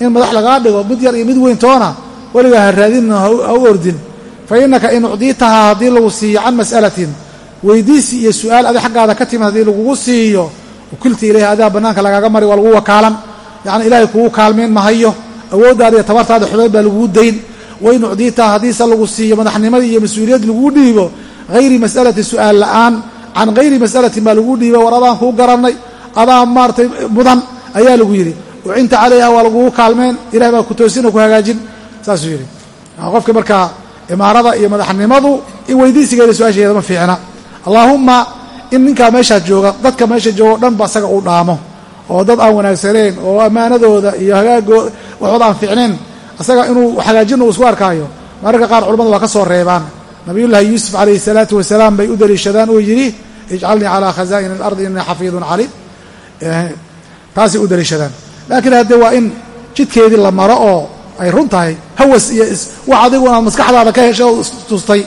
in madax lagaa dhigo mid yar iyo mid weyn toona weligaa ha raadinna ha u ordin fa innaka in ucdiitahaa haddii lagu siiyo can mas'alatin weydiisi iyo su'aal adi xaggaada ka timid haddii lagugu siiyo ukilta ilayha adaa bannaanka lagaaga mari waa lagu wakaalan yacani ilaahay kugu kaalmayn mahayo awooddaada iyo tabartaada xubeed baa laguu dayn wain ucdiitaha haddiise lagu siiyo madaxnimadii iyo mas'uuliyad laguu dhiibo hayri mas'alati su'aal la'aan can hayri mas'alatin baa laguu dhiibo war adaan kuu garannay adaa maaratay mudan ayaa lagu yidhi. Ucinta calayha waa lagugu kaalmeen ilahay baa ku toosin oo ku hagaajin saasuu yidhi. Qofka markaa imaarada iyo madaxnimadu in weydiisigeeda su'aasheeda ma fiicna. Allaahumma in ninkaa meeshaa jooga dadka meesha jooga o dhan ba isaga uu dhaamo oo dad aan wanaagsaneyn oo ammaanadooda iyo hagaagooda waxooda aan fiicnayn isaga inuu hagaajin uu isku arkaayo. Mararka qaar culamadu waa ka soo reebaan. Nabiyullaahi yuusuf calayhi salaatu wasalaam bay u daliishadaan uu yidhi ijcalnii calaa khazaa'ini alardi innii xafiidun caliim. Taasay u daliishadaan. Laakiin haddee waa in jidkeedii la maro oo ay run tahay hawas iyo wax adigu inaad maskaxdaada ka heshay oo istustay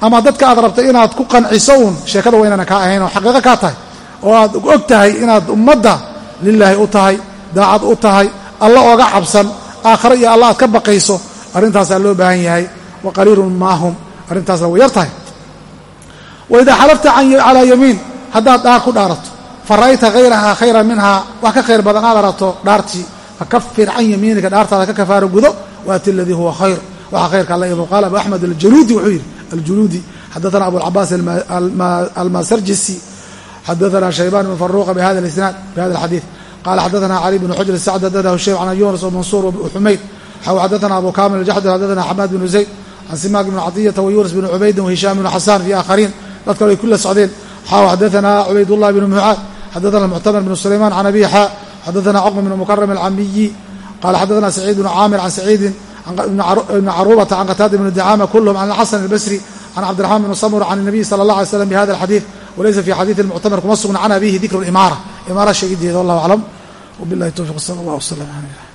ama dadka aad rabtay inaad ku qanciso uun sheekada waa inaana kaa ahayn oo xaqiiqo kaa tahay oo aad og tahay inaad ummadda lilaahi u tahay daacad u tahay alla ooga cabsan aakhare iyo alla aad ka baqayso arrintaasaa loo baahan yahay. Wa qaliilun maahum arrintaasna way yar tahay. Wa idaa xalafta calaa yamiin haddaad dhaar ku dhaarato fa ra'ayta hayrahaa khayran minhaa wax ka khayr badan aad arato dhaartii. Fakafir can yamiinika dhaartaada ka kafaaro gudo waati aladii huwa khayr. Waxaa khayrka alla imo qaala abu axmed aljaluudi wuxuu yidhi aljuluudi xadaana abuاlcabaas almasarjisi xadaana shaybaan bn faruqa bhada isnaad bhada alxadiid qala xadaana cali bn xujr sacd xadana hushayb can yunus mansuur xumayd xaw xadana abu kamil jaxdur xadana xamaad bn zayd can simaak bn cadiyata wayunus bn cubaydin wahishaam bn xasaan fi aakhariin dadkan ay kula socdeen xaw xadana cubaydullahi bn mucaad xadana muctamar bn sulayman can abi xaa xadana cuqma bn mukaram alcamiyi qala xadana saciid bn caamir can saciidin bni caruubata can qataada bn dacama kulhm can xasan albasri can cabdiraxmaan bn samur can nabiy sala allah alay slam bi hada alxadiid walaysa fi xadiidi اlmuctamir kuma sugna can abihi dikru اlimaara imaara sheegideeda wallah aclam wbilahi towfiq sala allah wslam aleyh